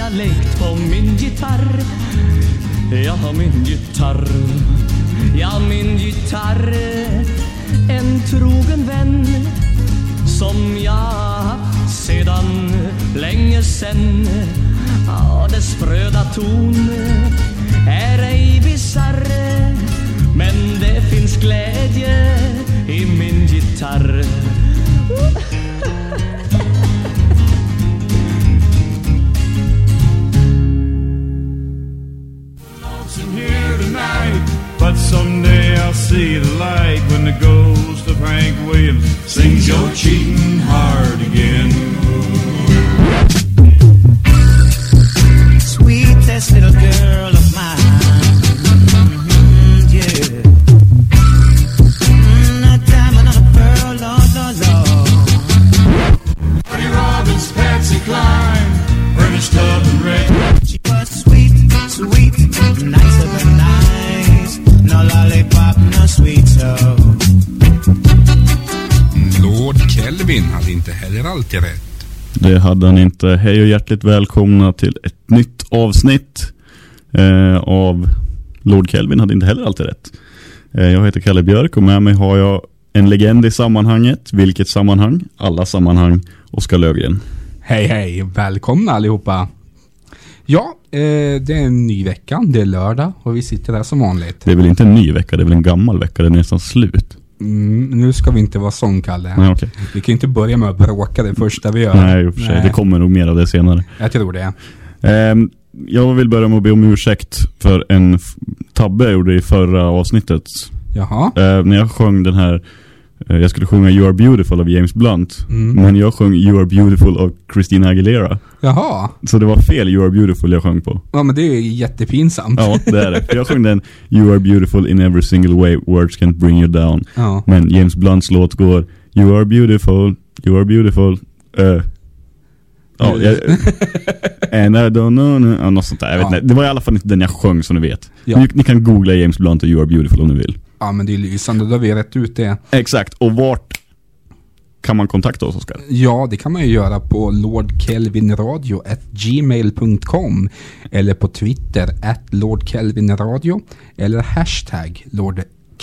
jag lekt på min gitarr. Jag har min gitarr. Ja, min gitarr. En trogen vän Som jag haft sedan länge sen. Ja, dess spröda ton är ej bisarr Men det finns glädje i min gitarr. But someday I'll see the light when the ghost of Hank Williams sings your cheating heart again. sweetest little girl Kelvin hade inte heller alltid rätt. Det hade han inte. Hej och hjärtligt välkomna till ett nytt avsnitt eh, av Lord Kelvin hade inte heller alltid rätt. Eh, jag heter Kalle Björk och med mig har jag en legend i sammanhanget. Vilket sammanhang? Alla sammanhang. Oskar Lövgren. Hej hej, välkomna allihopa. Ja, eh, det är en ny vecka, det är lördag och vi sitter här som vanligt. Det är väl inte en ny vecka, det är väl en gammal vecka. Den är nästan slut. Mm, nu ska vi inte vara sån Kalle. Nej, okej. Vi kan ju inte börja med att bråka det första vi gör. Nej, i och för sig. Nej, Det kommer nog mer av det senare. Jag tror det. Ehm, jag vill börja med att be om ursäkt för en tabbe jag gjorde i förra avsnittet. Jaha. Eh, när jag sjöng den här jag skulle sjunga You Are Beautiful av James Blunt Mm. Men jag sjöng You Are Beautiful av Christina Aguilera Jaha. Så det var fel You Are Beautiful jag sjöng på Ja men det är ju jättepinsamt. Ja, det är det För Jag sjöng den You Are Beautiful in every single way Words can't bring you down Ja. Men James Blunts låt går You Are Beautiful You Are Beautiful eh, Ja, jag, And I don't know, no, ja, något sånt där, jag vet Ja. inte Det var i alla fall inte den jag sjöng som ni vet Ja. ni, ni kan googla James Blunt och You Are Beautiful om ni vill ja men det är lysande, då har vi rätt ut det. Exakt, och vart kan man kontakta oss Oskar? Ja, det kan man ju göra på lordkelvinradio.gmail.com eller på Twitter at lordkelvinradio eller hashtag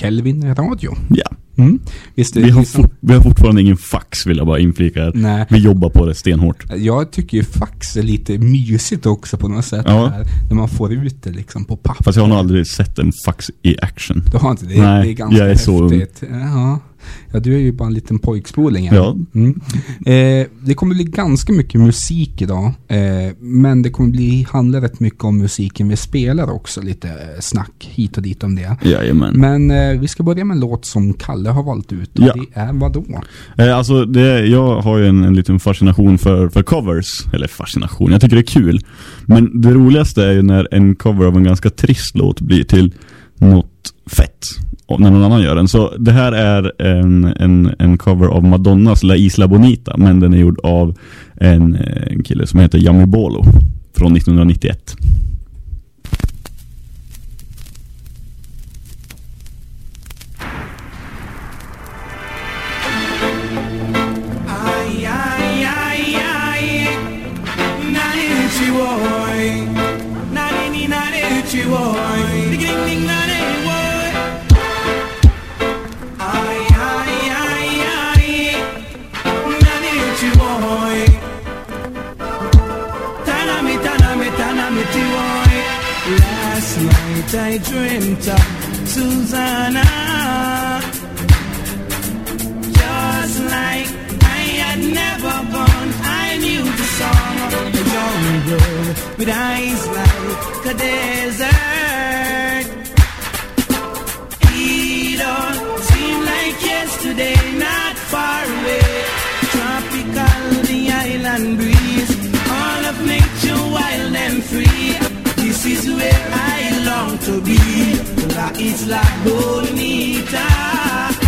lordkelvinradio. Ja, Mm. Visst vi har, liksom, vi har fortfarande ingen fax vill jag bara inflika här. Nej. Vi jobbar på det stenhårt. Jag tycker ju fax är lite mysigt också på något sätt. Ja. Där, när man får ut det liksom på papper. Fast jag har nog aldrig sett en fax i action. Du har inte det? Nej, det är ganska jag är så ung. häftigt. Ja. Ja, du är ju bara en liten pojkspoling. Ja. Mm. Eh, det kommer bli ganska mycket musik idag. Eh, men det kommer bli, handla rätt mycket om musiken vi spelar också. Lite eh, snack hit och dit om det. Jajamän. Men eh, vi ska börja med en låt som Kalle har valt ut. Och Ja. det är vad då? Eh, alltså, det, jag har ju en, en liten fascination för, för covers. Eller fascination, jag tycker det är kul. Men det roligaste är ju när en cover av en ganska trist låt blir till något fett. När någon annan gör den. Så det här är en, en, en cover av Madonnas La Isla Bonita. Men den är gjord av en, en kille som heter Yami Bolo. Från 1991. you are I dreamt of Susanna just like I had never gone. I knew the song of young girl with eyes like a desert. It don't seem like yesterday, not far away. Tropical, the island breeze, all of nature wild and free. This is where I long to be. La Isla Bonita.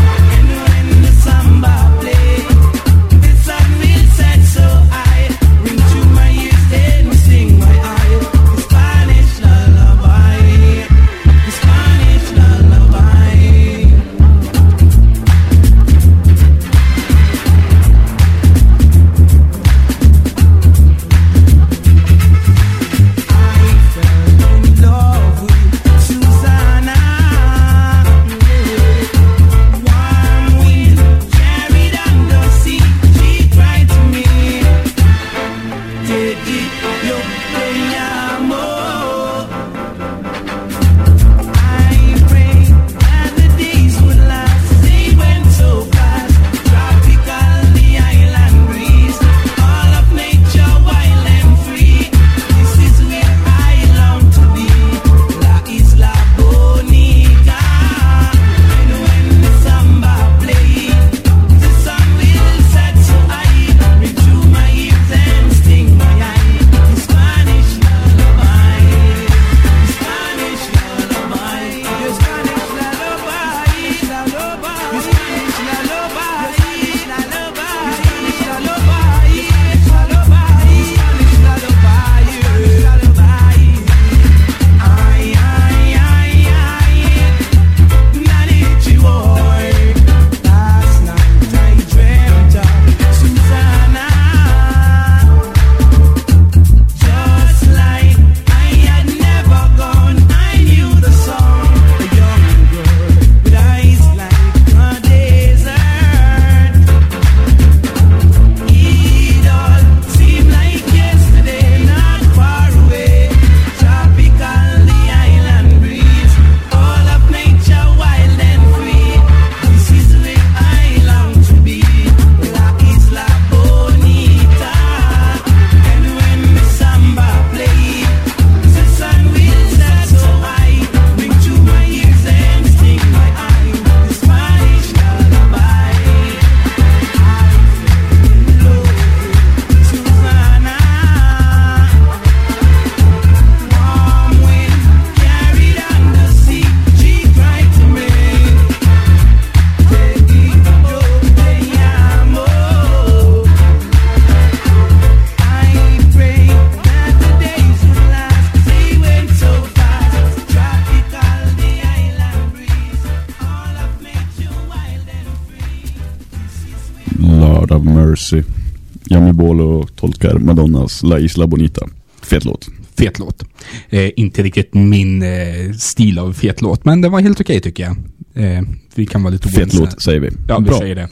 Yami Bolo tolkar Madonnas La Isla Bonita. Fet låt. Fet låt. Eh, inte riktigt min eh, stil av fet låt, men det var helt okej tycker jag. Eh, vi kan vara lite Fet låt säger vi. Ja, vi Bra. säger det.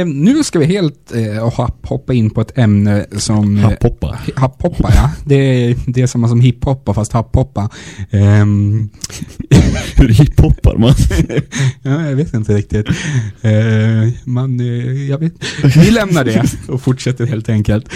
Eh, nu ska vi helt eh, hopp- hoppa in på ett ämne som... eh, Happoppa. Happoppa, ja. Det är, det är samma som hiphoppa fast happoppa. Ehm, Hur hiphoppar man? ja, jag vet inte riktigt. Man, jag vet. Vi lämnar det och fortsätter helt enkelt.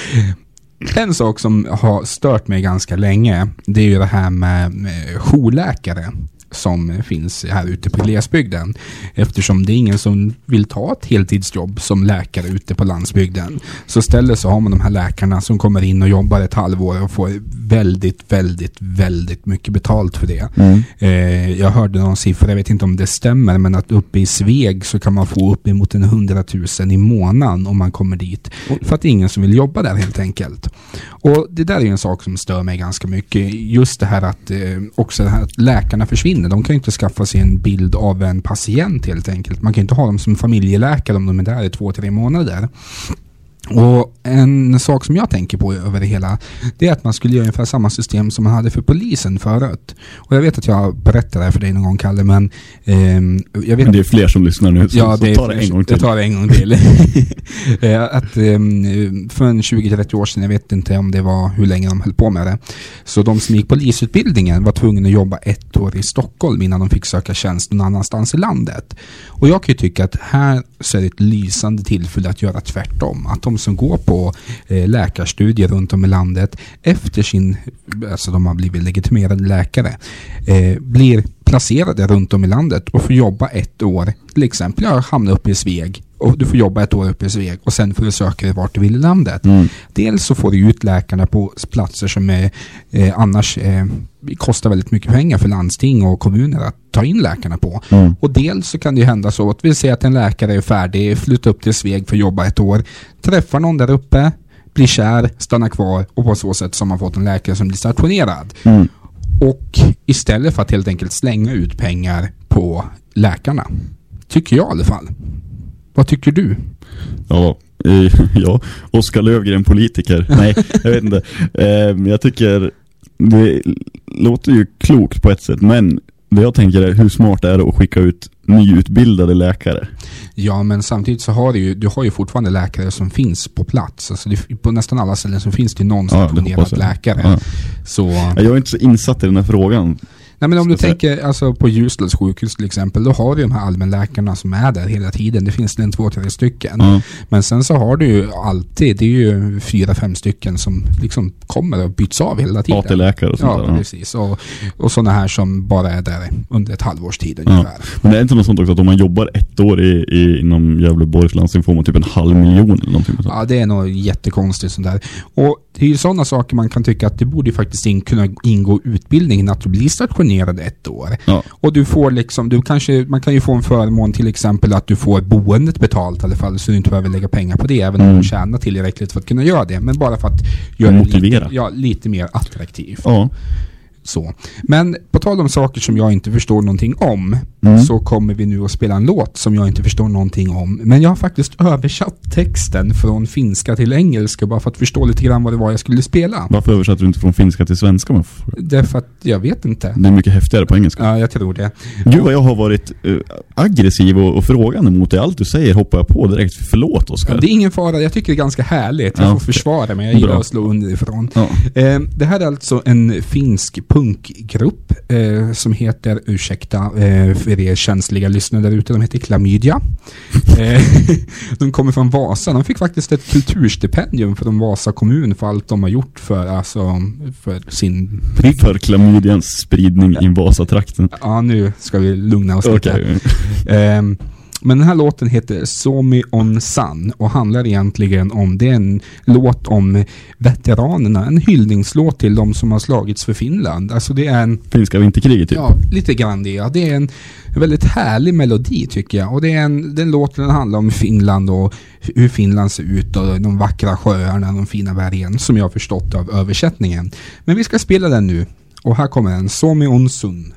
En sak som har stört mig ganska länge, det är ju det här med, med jourläkare som finns här ute på glesbygden. Eftersom det är ingen som vill ta ett heltidsjobb som läkare ute på landsbygden. Så istället så har man de här läkarna som kommer in och jobbar ett halvår och får väldigt, väldigt, väldigt mycket betalt för det. Mm. Eh, jag hörde någon siffra, jag vet inte om det stämmer, men att uppe i Sveg så kan man få uppemot en hundratusen i månaden om man kommer dit. För att det är ingen som vill jobba där helt enkelt. Och det där är ju en sak som stör mig ganska mycket. Just det här att eh, också det här att läkarna försvinner. De kan ju inte skaffa sig en bild av en patient helt enkelt. Man kan ju inte ha dem som familjeläkare om de är där i två, tre månader. Och en sak som jag tänker på över det hela, det är att man skulle göra ungefär samma system som man hade för polisen förut. Och jag vet att jag berättade det här för dig någon gång, Kalle, men ehm, jag vet Men det är fler som lyssnar nu, så, Ja, så det ta det en gång till. Jag tar det en gång till. Eh, att ehm, för en 20-30 år sedan, jag vet inte om det var hur länge de höll på med det. Så de som gick polisutbildningen var tvungna att jobba ett år i Stockholm innan de fick söka tjänst någon annanstans i landet. Och jag kan ju tycka att här så är det ett lysande tillfälle att göra tvärtom. Att de som går på eh, läkarstudier runt om i landet efter sin, alltså de har blivit legitimerade läkare, eh, blir placerade runt om i landet och får jobba ett år. Till exempel jag hamnar uppe i Sveg och du får jobba ett år uppe i Sveg och sen får du söka dig vart du vill i landet. Mm. Dels så får du ut läkarna på platser som är, eh, annars eh, kostar väldigt mycket pengar för landsting och kommuner att ta in läkarna på. Mm. Och dels så kan det ju hända så att vi säger att en läkare är färdig, flyttar upp till Sveg för att jobba ett år, träffar någon där uppe, blir kär, stannar kvar och på så sätt så har man fått en läkare som blir stationerad. Mm. Och istället för att helt enkelt slänga ut pengar på läkarna. Tycker jag i alla fall. Vad tycker du? Ja, ja. Oskar Lövgren politiker. Nej, jag vet inte. Eh, jag tycker det låter ju klokt på ett sätt, men det jag tänker är hur smart är det att skicka ut nyutbildade läkare? Ja, men samtidigt så har du ju, du har ju fortfarande läkare som finns på plats. Alltså det, på nästan alla ställen så finns det ju någon Ja, stationerad läkare. Ja. Så, Jag är inte så insatt i den här frågan. Nej men om du tänker alltså på Ljusdals sjukhus till exempel, då har du de här allmänläkarna som är där hela tiden. Det finns en, två, tre stycken. Ja. Men sen så har du ju alltid, det är ju fyra, fem stycken som liksom kommer och byts av hela tiden. AT-läkare och sånt Ja, där. Ja. precis. Och, och sådana här som bara är där under ett halvårs tid Ja. ungefär. Men det är inte något sånt också att om man jobbar ett år i, i, inom Gävleborgs landsting får man typ en halv miljon eller någonting. Ja, det är nog jättekonstigt sånt där. Och det är ju sådana saker man kan tycka att det borde faktiskt in, kunna ingå i utbildningen att du blir stationerad ett år. Ja. Och du får liksom, du kanske, man kan ju få en förmån till exempel att du får boendet betalt i alla fall så du inte behöver lägga pengar på det även om Mm. du tjänar tillräckligt för att kunna göra det. Men bara för att göra det lite, ja, lite mer attraktivt. Ja. Så. Men på tal om saker som jag inte förstår någonting om Mm. så kommer vi nu att spela en låt som jag inte förstår någonting om. Men jag har faktiskt översatt texten från finska till engelska bara för att förstå lite grann vad det var jag skulle spela. Varför översatte du inte från finska till svenska? Därför att jag vet inte. Det är mycket häftigare på engelska. Ja, jag tror det. Gud vad jag har varit eh, aggressiv och, och frågande mot dig. Allt du säger hoppar jag på direkt. Förlåt Oskar. Ja, det är ingen fara, jag tycker det är ganska härligt. Jag Ja, får okej. försvara mig, jag gillar Bra. att slå underifrån. Ja. Eh, det här är alltså en finsk punkgrupp eh, som heter, ursäkta eh, för er känsliga lyssnare där ute, de heter Klamydia. Eh, de kommer från Vasa, de fick faktiskt ett kulturstipendium från Vasa kommun för allt de har gjort för, alltså, för sin. För klamydians spridning i Vasatrakten. Ja, nu ska vi lugna oss lite. Men den här låten heter Somi on Sun och handlar egentligen om, det är en låt om veteranerna, en hyllningslåt till de som har slagits för Finland. Alltså det är en, Finska vinterkriget typ. ja, lite grann det. Ja. Det är en väldigt härlig melodi tycker jag. Och det är en, den låten handlar om Finland och hur Finland ser ut och de vackra sjöarna, de fina bergen, som jag har förstått av översättningen. Men vi ska spela den nu. Och här kommer den, Somi on Sun.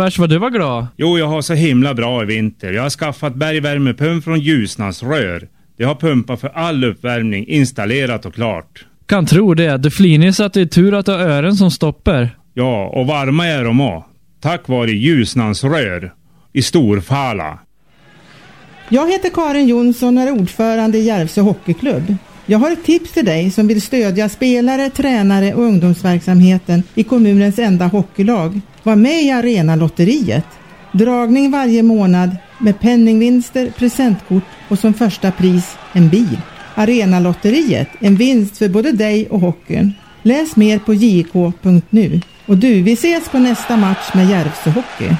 Värst vad du var glad. Jo, jag har så himla bra i vinter. Jag har skaffat bergvärmepump från Ljusnans rör. Det har pumpar för all uppvärmning installerat och klart. Kan tro det. Du flinar så att det är tur att du har öron som stoppar. Ja, och varma är de också. Tack vare Ljusnans rör i Storfala. Jag heter Karin Jonsson och är ordförande i Järvsö Hockeyklubb. Jag har ett tips till dig som vill stödja spelare, tränare och ungdomsverksamheten i kommunens enda hockeylag. Var med i Arenalotteriet. Dragning varje månad med penningvinster, presentkort och som första pris en bil. Arenalotteriet, en vinst för både dig och hockeyn. Läs mer på jk.nu. Och du, vi ses på nästa match med Järvsö Hockey.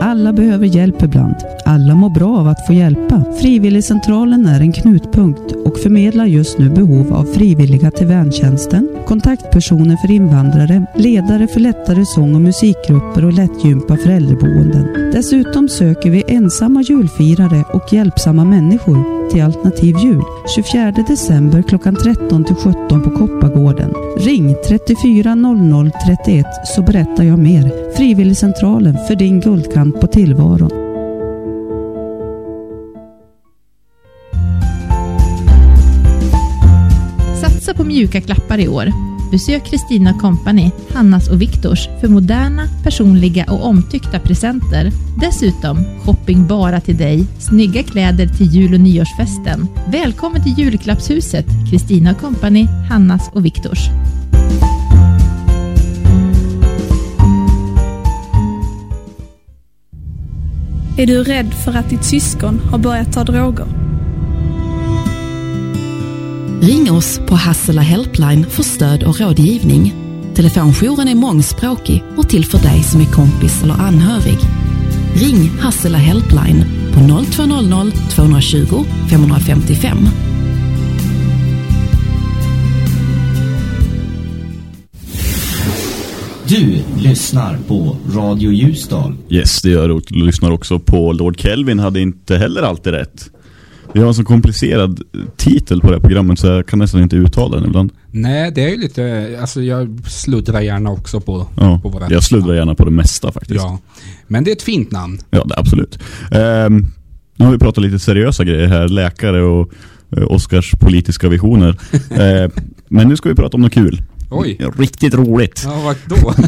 Alla behöver hjälp ibland. Alla mår bra av att få hjälpa. Frivilligcentralen är en knutpunkt och förmedlar just nu behov av frivilliga till väntjänsten, kontaktpersoner för invandrare, ledare för lättare sång och musikgrupper och lättgympa för äldreboenden. Dessutom söker vi ensamma julfirare och hjälpsamma människor till Alternativ jul 24 december klockan 13 till 17 på Koppargården. Ring 34 00 31 så berättar jag mer. Frivilligcentralen för din guldkant på tillvaron. På mjuka klappar i år. Besök Kristina Company, Hannas och Viktors för moderna, personliga och omtyckta presenter. Dessutom shopping bara till dig, snygga kläder till jul och nyårsfesten. Välkommen till julklappshuset, Kristina Company, Hannas och Viktors. Är du rädd för att ditt syskon har börjat ta droger? Ring oss på Hassela Helpline för stöd och rådgivning. Telefonjouren är mångspråkig och till för dig som är kompis eller anhörig. Ring Hassela Helpline på 0200 220 555. Du lyssnar på Radio Ljusdal. Yes, det gör du. Du lyssnar också på Lord Kelvin hade inte heller alltid rätt. Vi har en så komplicerad titel på det här programmet så jag kan nästan inte uttala den ibland. Nej, det är ju lite, alltså jag sluddrar gärna också på, Ja, på våra jag sluddrar gärna på det mesta faktiskt. Ja, men det är ett fint namn. Ja, det, absolut. Ehm, nu har vi pratat lite seriösa grejer här, läkare och eh, Oscars politiska visioner. Ehm, men nu ska vi prata om något kul. Oj. Riktigt roligt. Ja, vad då?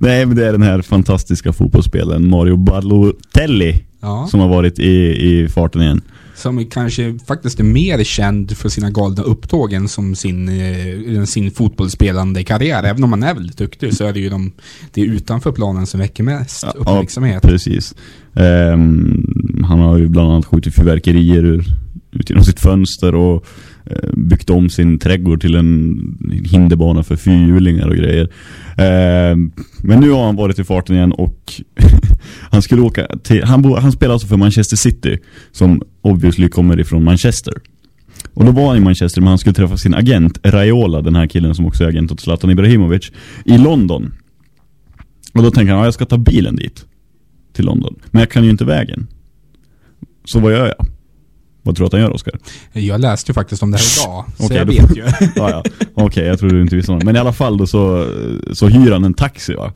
Nej, men det är den här fantastiska fotbollsspelaren Mario Balotelli Ja. som har varit i, i farten igen. Som kanske faktiskt är mer känd för sina galna upptåg än som sin, eh, sin fotbollsspelande karriär. Även om han är väldigt duktig så är det ju de, det är utanför planen som väcker mest uppmärksamhet. precis. Ehm, han har ju bland annat skjutit fyrverkerier ut genom sitt fönster och Eh, byggt om sin trädgård till en hinderbana för fyrhjulingar och grejer. Eh, men nu har han varit i farten igen och han skulle åka till, han, bo, han spelar alltså för Manchester City som obviously kommer ifrån Manchester. Och då var han i Manchester men han skulle träffa sin agent Raiola, den här killen som också är agent åt Zlatan Ibrahimovic, i London. Och då tänker han, ja, jag ska ta bilen dit. Till London. Men jag kan ju inte vägen. Så vad gör jag? Vad tror du att han gör, Oskar? Jag läste ju faktiskt om det här idag, så Okej, jag vet ju. ja, ja. Okej, jag trodde du inte visste något. Men i alla fall då så, så hyr han en taxi va?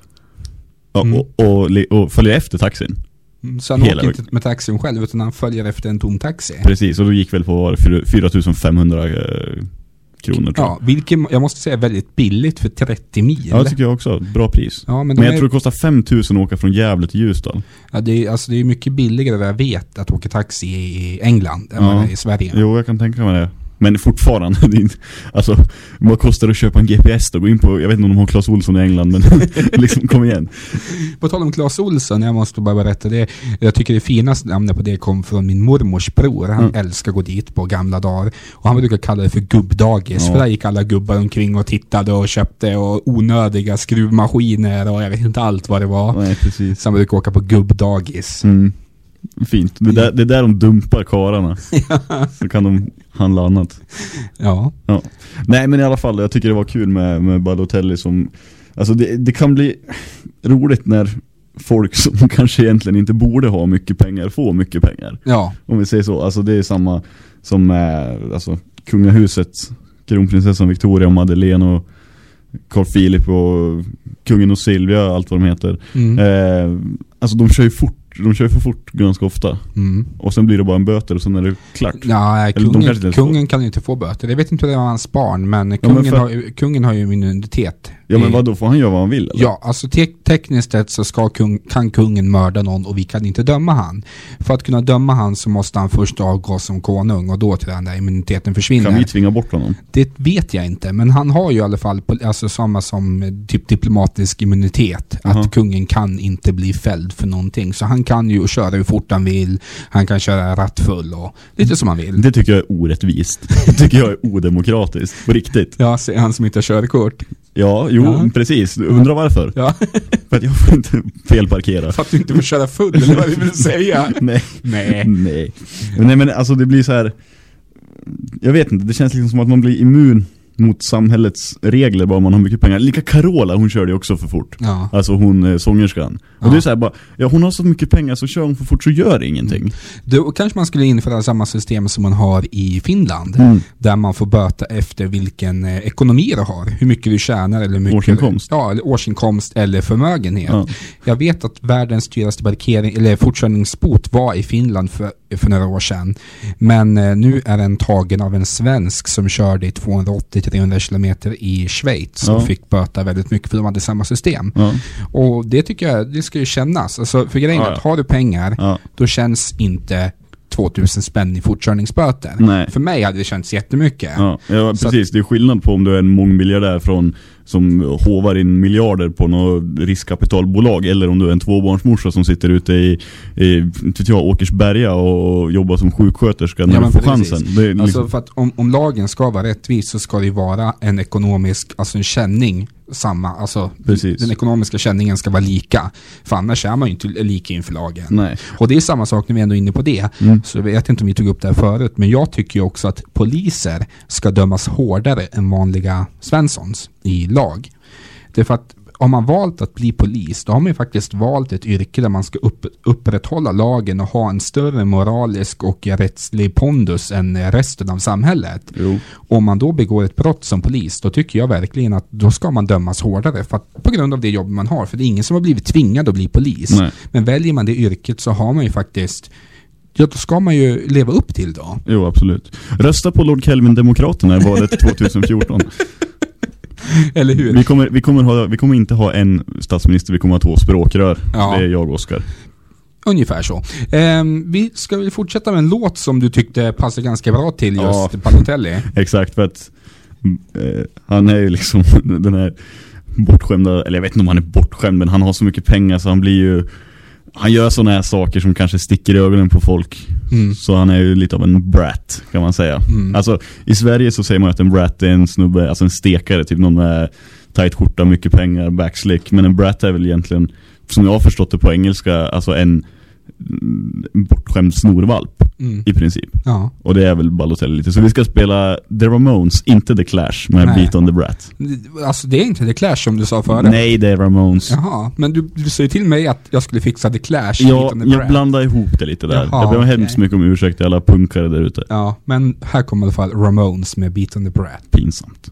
Ja, Och, och, och, och följer efter taxin. Mm, Så han Hela åker inte med taxin själv utan han följer efter en tom taxi. Precis, och då gick väl på vad var det, 4500 eh, kronor tror jag. Ja, vilket jag måste säga är väldigt billigt för 30 mil. Ja, det tycker jag också. Bra pris. Ja, men men jag är- tror det kostar 5000 att åka från Gävle till Ljusdal. Ja, det, är, alltså, det är mycket billigare vad jag vet att åka taxi i England än är i Sverige. Jo, jag kan tänka mig det. Men fortfarande, inte, alltså, vad kostar det att köpa en GPS då? Gå in på, jag vet inte om de har Clas Olsson i England, men liksom kom igen. På tal om Clas Olsson, jag måste bara berätta det. Jag tycker det finaste namnet på det kom från min mormors bror. Han Mm. älskar att gå dit på gamla dagar. Och han brukar kalla det för gubbdagis. Ja. För där gick alla gubbar omkring och tittade och köpte och onödiga skruvmaskiner och jag vet inte allt vad det var. Nej, precis. Så han brukar åka på gubbdagis. Mm. Fint. Det är, där, det är där de dumpar kararna. Så kan de handla annat. Ja. ja. Nej men i alla fall, jag tycker det var kul med, med Balotelli som Alltså det, det kan bli roligt när folk som kanske egentligen inte borde ha mycket pengar får mycket pengar. Ja. Om vi säger så. Alltså det är samma som med alltså, kungahuset kronprinsessan Victoria och Madeleine och Carl Philip och kungen och Silvia allt vad de heter. Mm. Eh, alltså de kör ju fort, de kör för fort ganska ofta. Mm. Och sen blir det bara en böter och sen är det klart. Ja, Eller de kungen, kungen kan ju inte få böter. Jag vet inte hur det var hans barn, men men kungen, för- har, kungen har ju immunitet. Ja men vad då får han göra vad han vill eller? Ja, alltså te tekniskt sett så ska kung, kan kungen mörda någon och vi kan inte döma han. För att kunna döma han så måste han först avgå som konung och då jag den där immuniteten försvinner. Kan vi tvinga bort honom? Det vet jag inte, men han har ju i alla fall alltså samma som eh, typ diplomatisk immunitet. Jaha. Att kungen kan inte bli fälld för någonting. Så han kan ju köra hur fort han vill, han kan köra rattfull och lite som han vill. Det tycker jag är orättvist. Det tycker jag är odemokratiskt, på riktigt. Ja, säger han som inte har körkort. Ja, jo, Ja. precis. Undrar varför? Ja. För att jag får inte felparkera. För att du inte får köra full, eller vad du vill säga. Nej. Nej. Nej. Nej men alltså det blir så här. Jag vet inte, det känns liksom som att man blir immun mot samhällets regler bara man har mycket pengar. Lika Carola, hon körde ju också för fort. Ja. Alltså hon eh, sångerskan. Och Ja. det är så här bara, ja hon har så mycket pengar så kör hon för fort så gör det ingenting. Då kanske man skulle införa samma system som man har i Finland. Mm. Där man får böta efter vilken eh, ekonomi du har. Hur mycket du tjänar eller hur mycket Årsinkomst. Ja, eller årsinkomst eller förmögenhet. Ja. Jag vet att världens dyraste parkering, eller fortkörningsbot var i Finland för, för några år sedan. Men eh, nu är den tagen av en svensk som körde i 280-300 kilometer i Schweiz och Ja. fick böta väldigt mycket för de hade samma system. Ja. Och det tycker jag, det ska ju kännas. Alltså, för grejen är Ja, att har du pengar, då känns inte 2000 spänn i fortkörningsböter. Nej. För mig hade det känts jättemycket. Ja, ja precis. Det är skillnad på om du är en mångmiljardär från, som hovar in miljarder på något riskkapitalbolag eller om du är en tvåbarnsmorsa som sitter ute i, i jag, Åkersberga och jobbar som sjuksköterska när Ja, du får precis. chansen. Det är liksom, Alltså för att om, om lagen ska vara rättvis så ska det vara en ekonomisk, alltså en känning samma, alltså Precis. den ekonomiska känningen ska vara lika. För annars är man ju inte lika inför lagen. Nej. Och det är samma sak när vi ändå är inne på det. Mm. Så jag vet inte om vi tog upp det här förut, men jag tycker ju också att poliser ska dömas hårdare än vanliga svenssons i lag. Det är för att har man valt att bli polis, då har man ju faktiskt valt ett yrke där man ska upp, upprätthålla lagen och ha en större moralisk och rättslig pondus än resten av samhället. Jo. Om man då begår ett brott som polis, då tycker jag verkligen att då ska man dömas hårdare för att, på grund av det jobb man har. För det är ingen som har blivit tvingad att bli polis. Nej. Men väljer man det yrket så har man ju faktiskt Ja, då ska man ju leva upp till då. Jo, absolut. Rösta på Lord Kelvin-demokraterna i valet 2014. Eller hur? Vi kommer, vi, kommer ha, vi kommer inte ha en statsminister, vi kommer ha två språkrör. Ja. Det är jag och Oskar. Ungefär så. Ehm, vi ska väl fortsätta med en låt som du tyckte passade ganska bra till just Ja. Balotelli. Exakt, för att eh, han är ju liksom den här bortskämda, eller jag vet inte om han är bortskämd, men han har så mycket pengar så han blir ju han gör sådana här saker som kanske sticker i ögonen på folk. Mm. Så han är ju lite av en brat, kan man säga. Mm. Alltså, i Sverige så säger man att en brat är en snubbe, alltså en stekare, typ någon med tight skjorta, mycket pengar, backslick. Men en brat är väl egentligen, som jag har förstått det på engelska, alltså en, en bortskämd snorvalp. Mm. I princip. Ja. Och det är väl Balotelli lite. Så vi ska spela The Ramones, inte The Clash, med Nej. Beat on the Brat. Alltså det är inte The Clash som du sa förut. Nej, det är Ramones. Jaha, men du, du sa ju till mig att jag skulle fixa The Clash. Jag, Beat on the jag Brat. blandar ihop det lite där. Jaha, jag ber okej. hemskt mycket om ursäkt till alla punkare där ute. Ja, men här kommer i alla fall Ramones med Beat on the Brat. Pinsamt.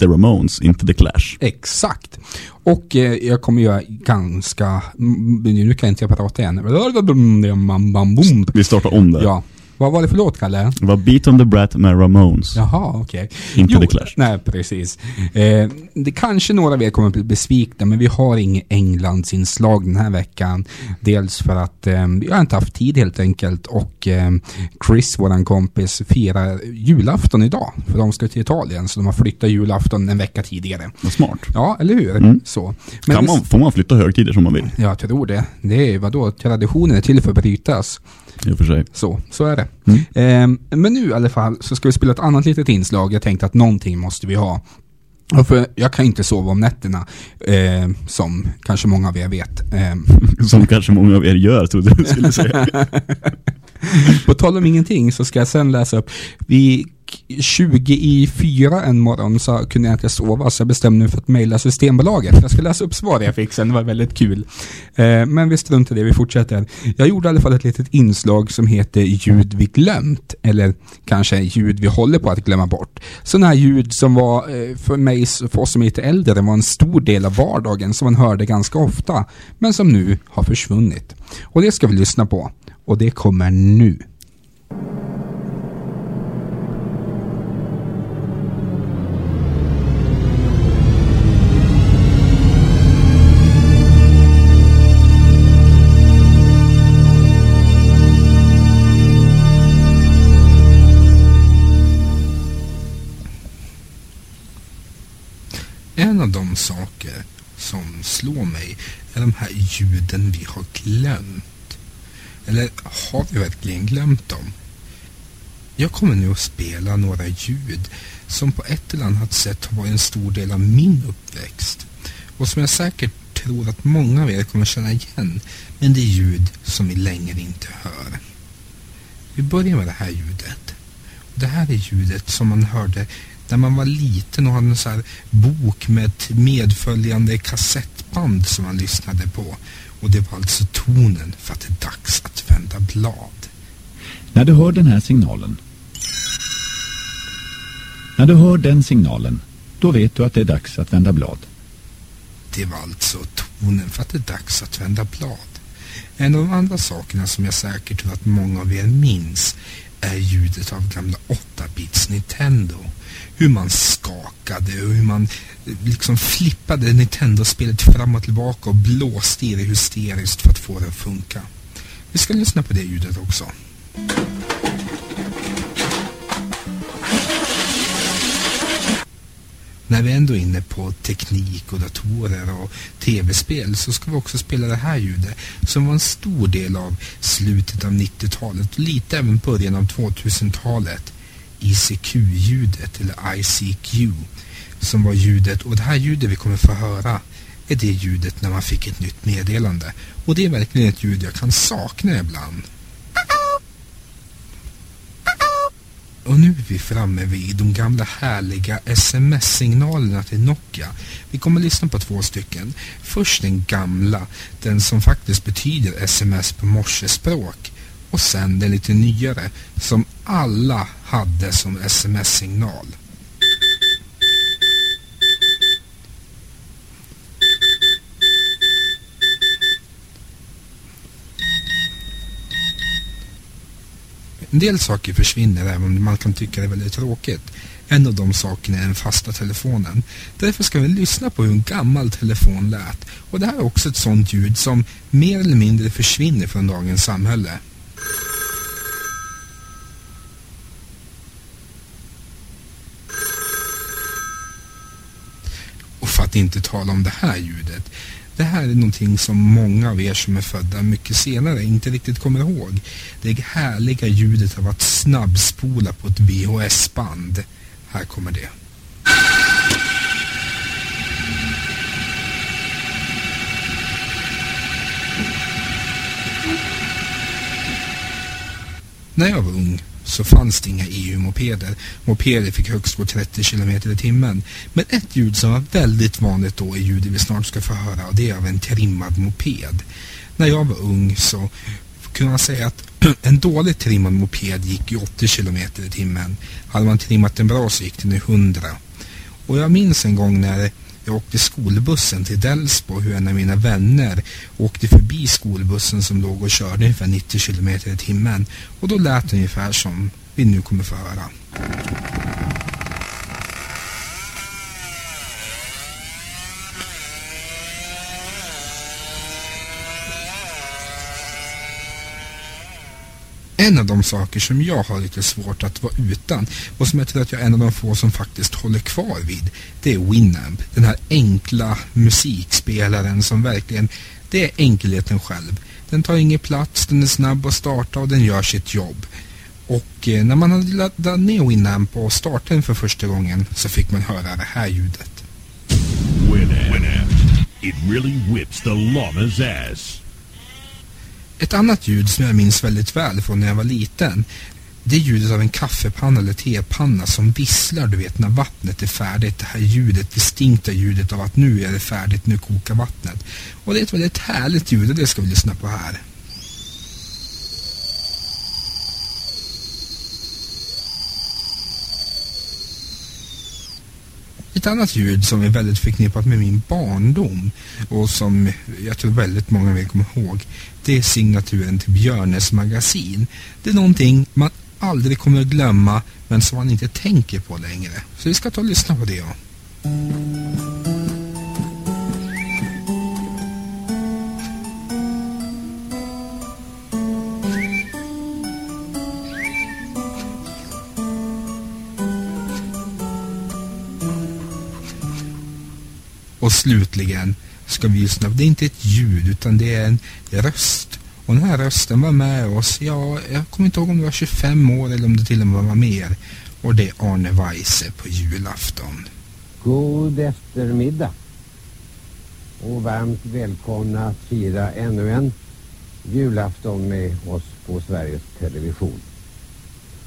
The Ramones, inte The Clash. Exakt. Och eh, jag kommer göra ganska... mm, Nu kan jag inte jag prata igen. Vi startar om det. Ja. Vad var det för låt, Kalle? Det var Beat on the Brat med Ramones. Jaha, okej. Inte Jo, The Clash. Nej, precis. Eh, det kanske några av er kommer att bli besvikna, men vi har inget Englandsinslag den här veckan. Dels för att eh, vi har inte haft tid helt enkelt och eh, Chris, våran kompis, firar julafton idag. För de ska till Italien, så de har flyttat julafton en vecka tidigare. Vad smart. Ja, eller hur? Mm. Så. Kan man, får man flytta högtider som man vill? Jag tror det. Det är vadå, traditionen är till för att brytas. I och för sig. Så, så är det. Mm. Eh, men nu i alla fall så ska vi spela ett annat litet inslag. Jag tänkte att någonting måste vi ha. Och för jag kan inte sova om nätterna, eh, som kanske många av er vet. Eh, Som kanske många av er gör, trodde du skulle säga. På tal om ingenting så ska jag sen läsa upp. Vid 20 i 4 en morgon så kunde jag inte sova så jag bestämde mig för att mejla Systembolaget. Jag ska alltså läsa upp svar jag fick sen, det var väldigt kul. Eh, men vi struntar i det, vi fortsätter. Jag gjorde i alla fall ett litet inslag som heter ljud vi glömt. Eller kanske ljud vi håller på att glömma bort. Sådana här ljud som var eh, för mig, för oss som är lite äldre, det var en stor del av vardagen som man hörde ganska ofta. Men som nu har försvunnit. Och det ska vi lyssna på. Och det kommer nu. Saker som slår mig är de här ljuden vi har glömt. Eller har vi verkligen glömt dem? Jag kommer nu att spela några ljud som på ett eller annat sätt har varit en stor del av min uppväxt. Och som jag säkert tror att många av er kommer känna igen. Men det är ljud som vi längre inte hör. Vi börjar med det här ljudet. Det här är ljudet som man hörde när man var liten och hade en sån här bok med ett medföljande kassettband som man lyssnade på. Och det var alltså tonen för att det är dags att vända blad. När du hör den här signalen. När du hör den signalen, då vet du att det är dags att vända blad. Det var alltså tonen för att det är dags att vända blad. En av de andra sakerna som jag säkert tror att många av er minns är ljudet av gamla 8-bits Nintendo. Hur man skakade och hur man eh, liksom flippade Nintendo-spelet fram och tillbaka och blåste i det hysteriskt för att få det att funka. Vi ska lyssna på det ljudet också. När vi ändå är inne på teknik och datorer och tv-spel så ska vi också spela det här ljudet som var en stor del av slutet av 90-talet och lite även början av 2000-talet. ICQ-ljudet eller ICQ som var ljudet och det här ljudet vi kommer få höra är det ljudet när man fick ett nytt meddelande. Och det är verkligen ett ljud jag kan sakna ibland. Och nu är vi framme vid de gamla härliga sms-signalerna till Nokia. Vi kommer att lyssna på två stycken. Först den gamla, den som faktiskt betyder sms på morsespråk. Och sen den lite nyare, som alla hade som sms-signal. En del saker försvinner även om man kan tycka det är väldigt tråkigt. En av de sakerna är den fasta telefonen. Därför ska vi lyssna på hur en gammal telefon lät. Och det här är också ett sånt ljud som mer eller mindre försvinner från dagens samhälle. Och för att inte tala om det här ljudet. Det här är någonting som många av er som är födda mycket senare inte riktigt kommer ihåg. Det härliga ljudet av att snabbspola på ett VHS-band. Här kommer det. När jag var ung så fanns det inga EU-mopeder. Mopeder fick högst gå 30 km i timmen. Men ett ljud som var väldigt vanligt då är ljudet vi snart ska få höra och det är av en trimmad moped. När jag var ung så kunde man säga att en dåligt trimmad moped gick i 80 km i timmen. Hade man trimmat den bra så gick den i 100. Och jag minns en gång när jag åkte skolbussen till Delsbo hur en av mina vänner åkte förbi skolbussen som låg och körde ungefär 90 km i timmen. Och då lät det ungefär som vi nu kommer få höra. En av de saker som jag har lite svårt att vara utan och som jag tror att jag är en av de få som faktiskt håller kvar vid det är Winamp. Den här enkla musikspelaren som verkligen, det är enkelheten själv. Den tar ingen plats, den är snabb att starta och den gör sitt jobb. Och eh, när man hade laddat ner Winamp och startat den för första gången så fick man höra det här ljudet. Winamp. It really whips the llama's ass. Ett annat ljud som jag minns väldigt väl från när jag var liten det är ljudet av en kaffepanna eller tepanna som visslar du vet när vattnet är färdigt. Det här ljudet, distinkta ljudet av att nu är det färdigt, nu kokar vattnet. Och det är ett väldigt härligt ljud och det ska vi lyssna på här. Ett annat ljud som är väldigt förknippat med min barndom och som jag tror väldigt många av er kommer ihåg det är signaturen till Björnes magasin. Det är någonting man aldrig kommer att glömma men som man inte tänker på längre. Så vi ska ta och lyssna på det. Ja. Och slutligen ska vi lyssna. Det är inte ett ljud utan det är en röst. Och den här rösten var med oss, ja, jag kommer inte ihåg om det var 25 år eller om det till och med var mer. Och det är Arne Weise på julafton. God eftermiddag. Och varmt välkomna att fira ännu en julafton med oss på Sveriges Television.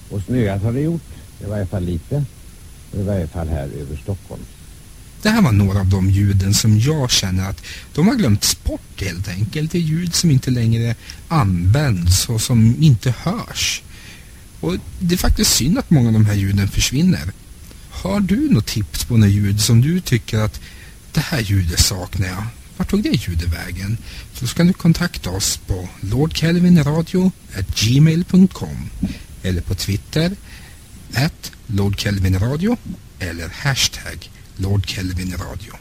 Och snöat har det gjort, i varje fall lite, i varje fall här över Stockholm. Det här var några av de ljuden som jag känner att de har glömts bort helt enkelt. Det är ljud som inte längre används och som inte hörs. Och det är faktiskt synd att många av de här ljuden försvinner. Har du något tips på några ljud som du tycker att det här ljudet saknar jag? Vart tog det ljudet vägen? Så ska du kontakta oss på lordkelvinradio.gmail.com eller på Twitter at lordkelvinradio eller hashtag Lord Kelvin Radio.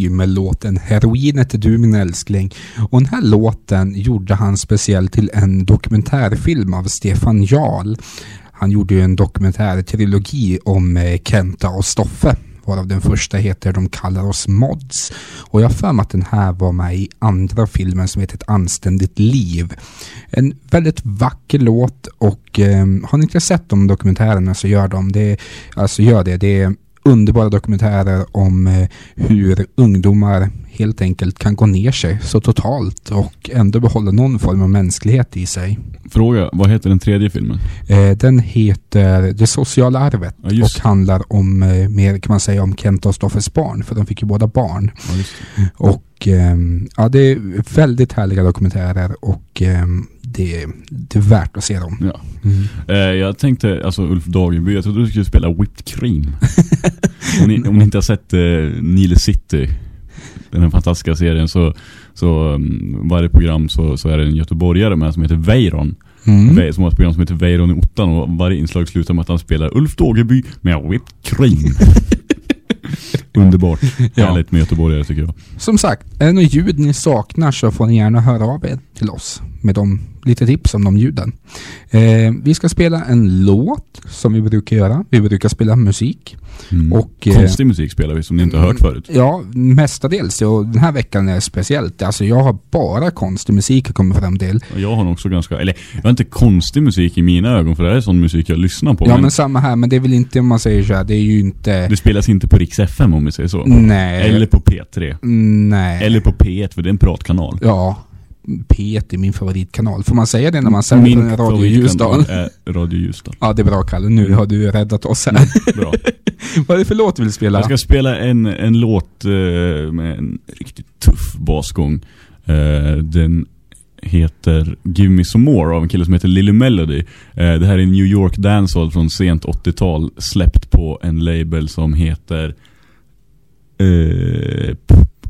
Dageby med låten Heroinet är du min älskling. Och den här låten gjorde han speciellt till en dokumentärfilm av Stefan Jarl. Han gjorde ju en dokumentärtrilogi om eh, Kenta och Stoffe varav den första heter De kallar oss Mods. Och jag har för mig att den här var med i andra filmen som heter Ett anständigt liv. En väldigt vacker låt och eh, har ni inte sett de dokumentärerna så gör de det. Alltså gör det. Det är underbara dokumentärer om eh, hur ungdomar helt enkelt kan gå ner sig så totalt och ändå behålla någon form av mänsklighet i sig. Fråga, vad heter den tredje filmen? Eh, den heter Det sociala arvet Ja, och handlar om, eh, mer kan man säga, om Kent och Stoffers barn, för de fick ju båda barn. Ja, Och ehm, ja, det är väldigt härliga dokumentärer och ehm, det, det är värt att se dem. Ja. Eh, jag tänkte, alltså Ulf Dagenby, jag trodde du skulle spela Whipped Cream. om, ni, om ni inte har sett eh, Nile City, den här fantastiska serien, så, så um, varje program så, så är det en göteborgare med som heter Weiron. Mm. Som har ett program som heter Weiron i ottan och varje inslag slutar med att han spelar Ulf Dageby med Whipped Cream. Underbart. Ja. Härligt med göteborgare tycker jag. Som sagt, är det något ljud ni saknar så får ni gärna höra av er till oss med de, lite tips om de ljuden. Eh, vi ska spela en låt som vi brukar göra. Vi brukar spela musik. Mm. Och, eh, Konstig musik spelar vi som ni inte har hört förut. Ja, mestadels. Och den här veckan är speciellt. Alltså jag har bara konstig musik att komma fram till. Och Jag har också ganska, eller jag har inte konstig musik i mina ögon för det här är sån musik jag lyssnar på. Ja men men samma här, men det är väl inte om man säger så här, det är ju inte... Det spelas inte på Rix FM om vi säger så. Nej. Eller på P3. Nej. Eller på P1 för det är en pratkanal. Ja. P1 är min favoritkanal. Får man säga det när man sänder Min Radio Ljusdal? är Radio Ljusdal. Ja, det är bra Kalle. Nu har du räddat oss här. Bra. Vad är det för låt du vill spela? Jag ska spela en, en låt eh, med en riktigt tuff basgång. Eh, den heter Give Me Some More av en kille som heter Lily Melody. Eh, det här är New York Dancehall från sent 80-tal släppt på en label som heter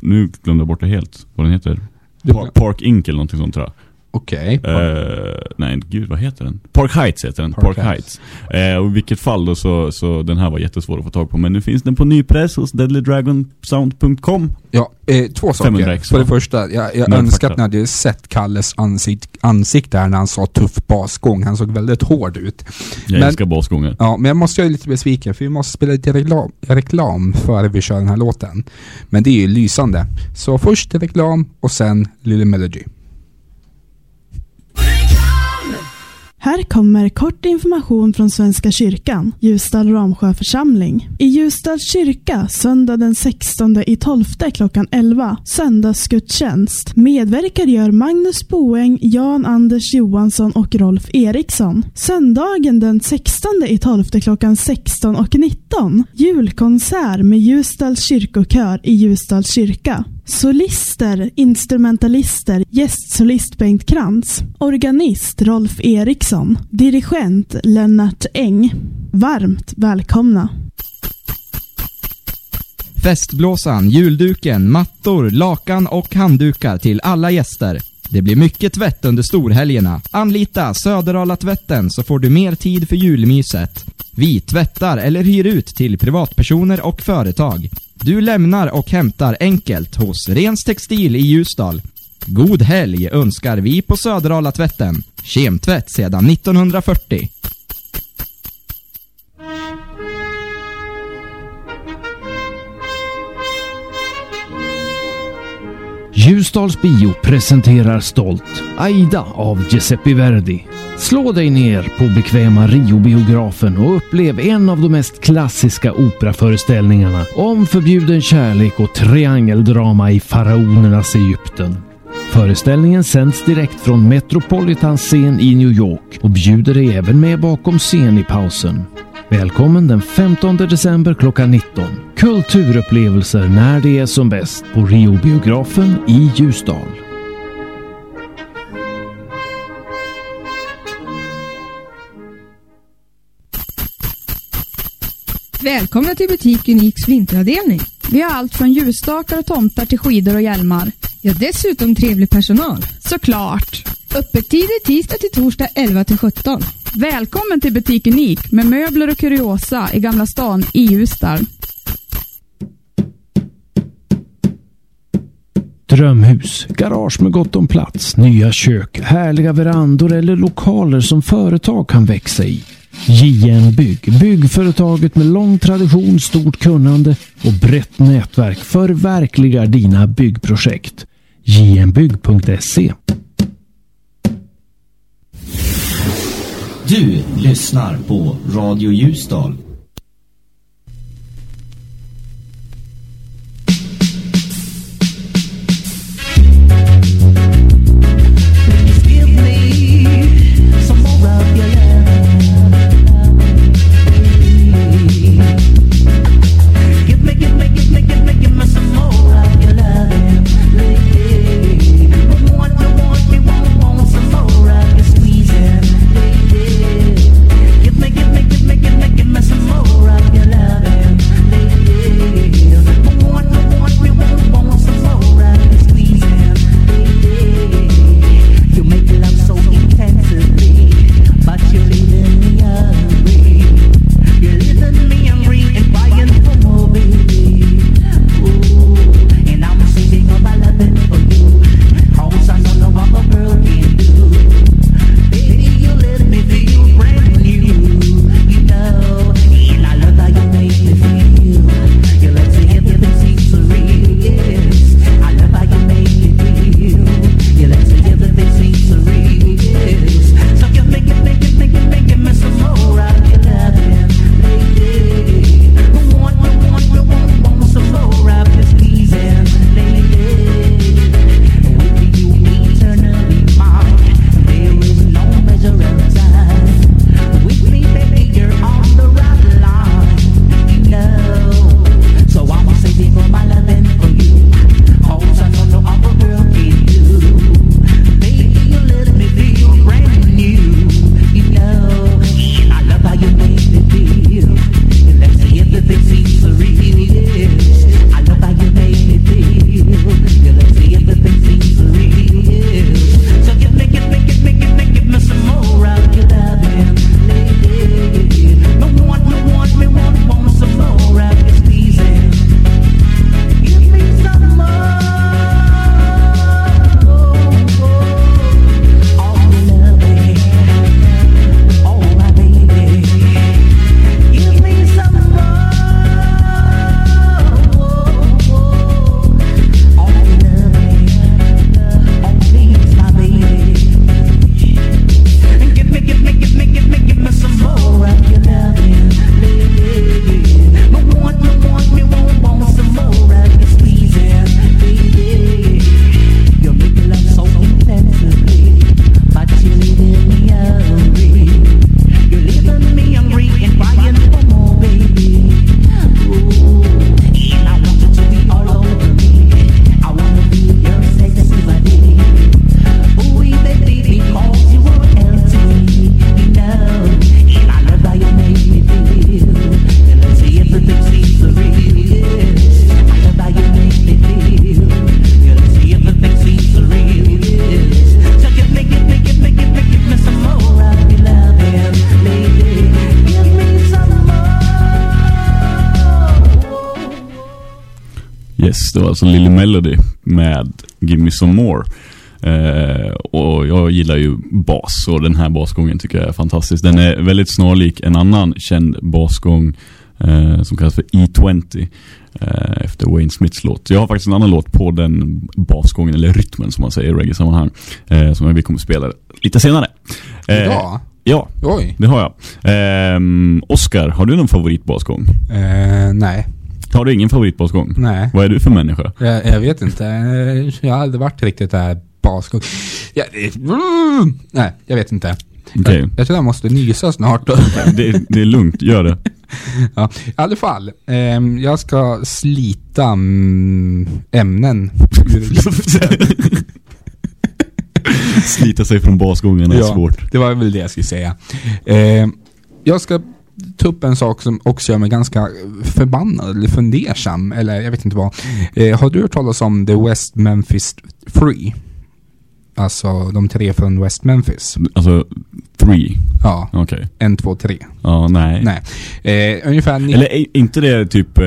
nu glömde jag bort det helt. Vad den heter. Park, Park Inc eller någonting sånt tror jag. Okej. Eh, nej, gud vad heter den? Park Heights heter den. Park Park, Heights. Eh, och i vilket fall då så, så den här var jättesvår att få tag på. Men nu finns den på nypress hos deadlydragonsound.com. Ja, eh, två 500 saker. ex, För det första, jag, jag Men önskar att ni hade sett Kalles ansikt, ansikte här när han sa tuff basgång. Han såg väldigt hård ut. Jag älskar basgångar. Ja, men jag måste göra lite besviken för vi måste spela lite reklam, reklam före vi kör den här låten. Men det är ju lysande. Så först reklam och sen Lille Melody. Här kommer kort information från Svenska kyrkan, Ljusdal Ramsjö församling. I Ljusdals kyrka, söndag den 16 i 12 klockan 11, söndagsgudstjänst. Medverkar gör Magnus Boäng, Jan Anders Johansson och Rolf Eriksson. Söndagen den 16 i 12 klockan 16 och 19, julkonsert med Ljusdals kyrkokör i Ljusdals kyrka. Solister, instrumentalister, gästsolist Bengt Krantz, organist Rolf Eriksson, dirigent Lennart Eng. Varmt välkomna! Festblåsan, julduken, mattor, lakan och handdukar till alla gäster. Det blir mycket tvätt under storhelgerna. Anlita Söderala tvätten så får du mer tid för julmyset. Vi tvättar eller hyr ut till privatpersoner och företag. Du lämnar och hämtar enkelt hos Rens Textil i Ljusdal. God helg önskar vi på Söderala tvätten. Kemtvätt sedan 1940. Ljusdals bio presenterar stolt Aida av Giuseppe Verdi. Slå dig ner på bekväma Rio-biografen och upplev en av de mest klassiska operaföreställningarna om förbjuden kärlek och triangeldrama i faraonernas Egypten. Föreställningen sänds direkt från Metropolitan scen i New York och bjuder dig även med bakom scen i pausen. Välkommen den 15 december klockan 19. Kulturupplevelser när det är som bäst på Rio-biografen i Ljusdal. Välkomna till butik Uniks vinteravdelning. Vi har allt från ljusstakar och tomtar till skidor och hjälmar. Ja, dessutom trevlig personal. Såklart! Öppettider tisdag till torsdag 11 till 17. Välkommen till butik Unik med möbler och kuriosa i Gamla stan i Ljusdal. Drömhus, garage med gott om plats, nya kök, härliga verandor eller lokaler som företag kan växa i. JM Bygg. Byggföretaget med lång tradition, stort kunnande och brett nätverk förverkligar dina byggprojekt. jmbygg.se Du lyssnar på Radio Ljusdal. Yes, det var alltså Lily Melody med Give Me Some More. Eh, och jag gillar ju bas och den här basgången tycker jag är fantastisk. Den är väldigt snarlik en annan känd basgång eh, som kallas för E20 eh, efter Wayne Smiths låt. Jag har faktiskt en annan låt på den basgången, eller rytmen som man säger i reggae-sammanhang, som vi kommer att spela lite senare. Idag? Ja, Oj. det har jag. Eh, Oscar, har du någon favoritbasgång? Nej. Har du ingen favoritbasgång? Nej. Vad är du för människa? Jag, jag vet inte. Eh, Jag har aldrig varit riktigt där basgång. Jag, mm, nej, jag vet inte. Okej. Jag, jag tror jag måste nysa snart. Det, det är lugnt, gör det. Ja, I alla fall, ehm, jag ska slita mm, ämnen ur luften. Slita sig från basgången är ja, svårt. det var väl det jag skulle säga. Ehm, jag ska ta upp en sak som också gör mig ganska förbannad eller fundersam, eller jag vet inte vad. Eh, har du hört talas om The West Memphis Three? Alltså de tre från West Memphis. Alltså, three? Ja. Okej. En, två, tre. Ja, nej. Nej. Eh, ungefär... Eller är inte det typ, eh,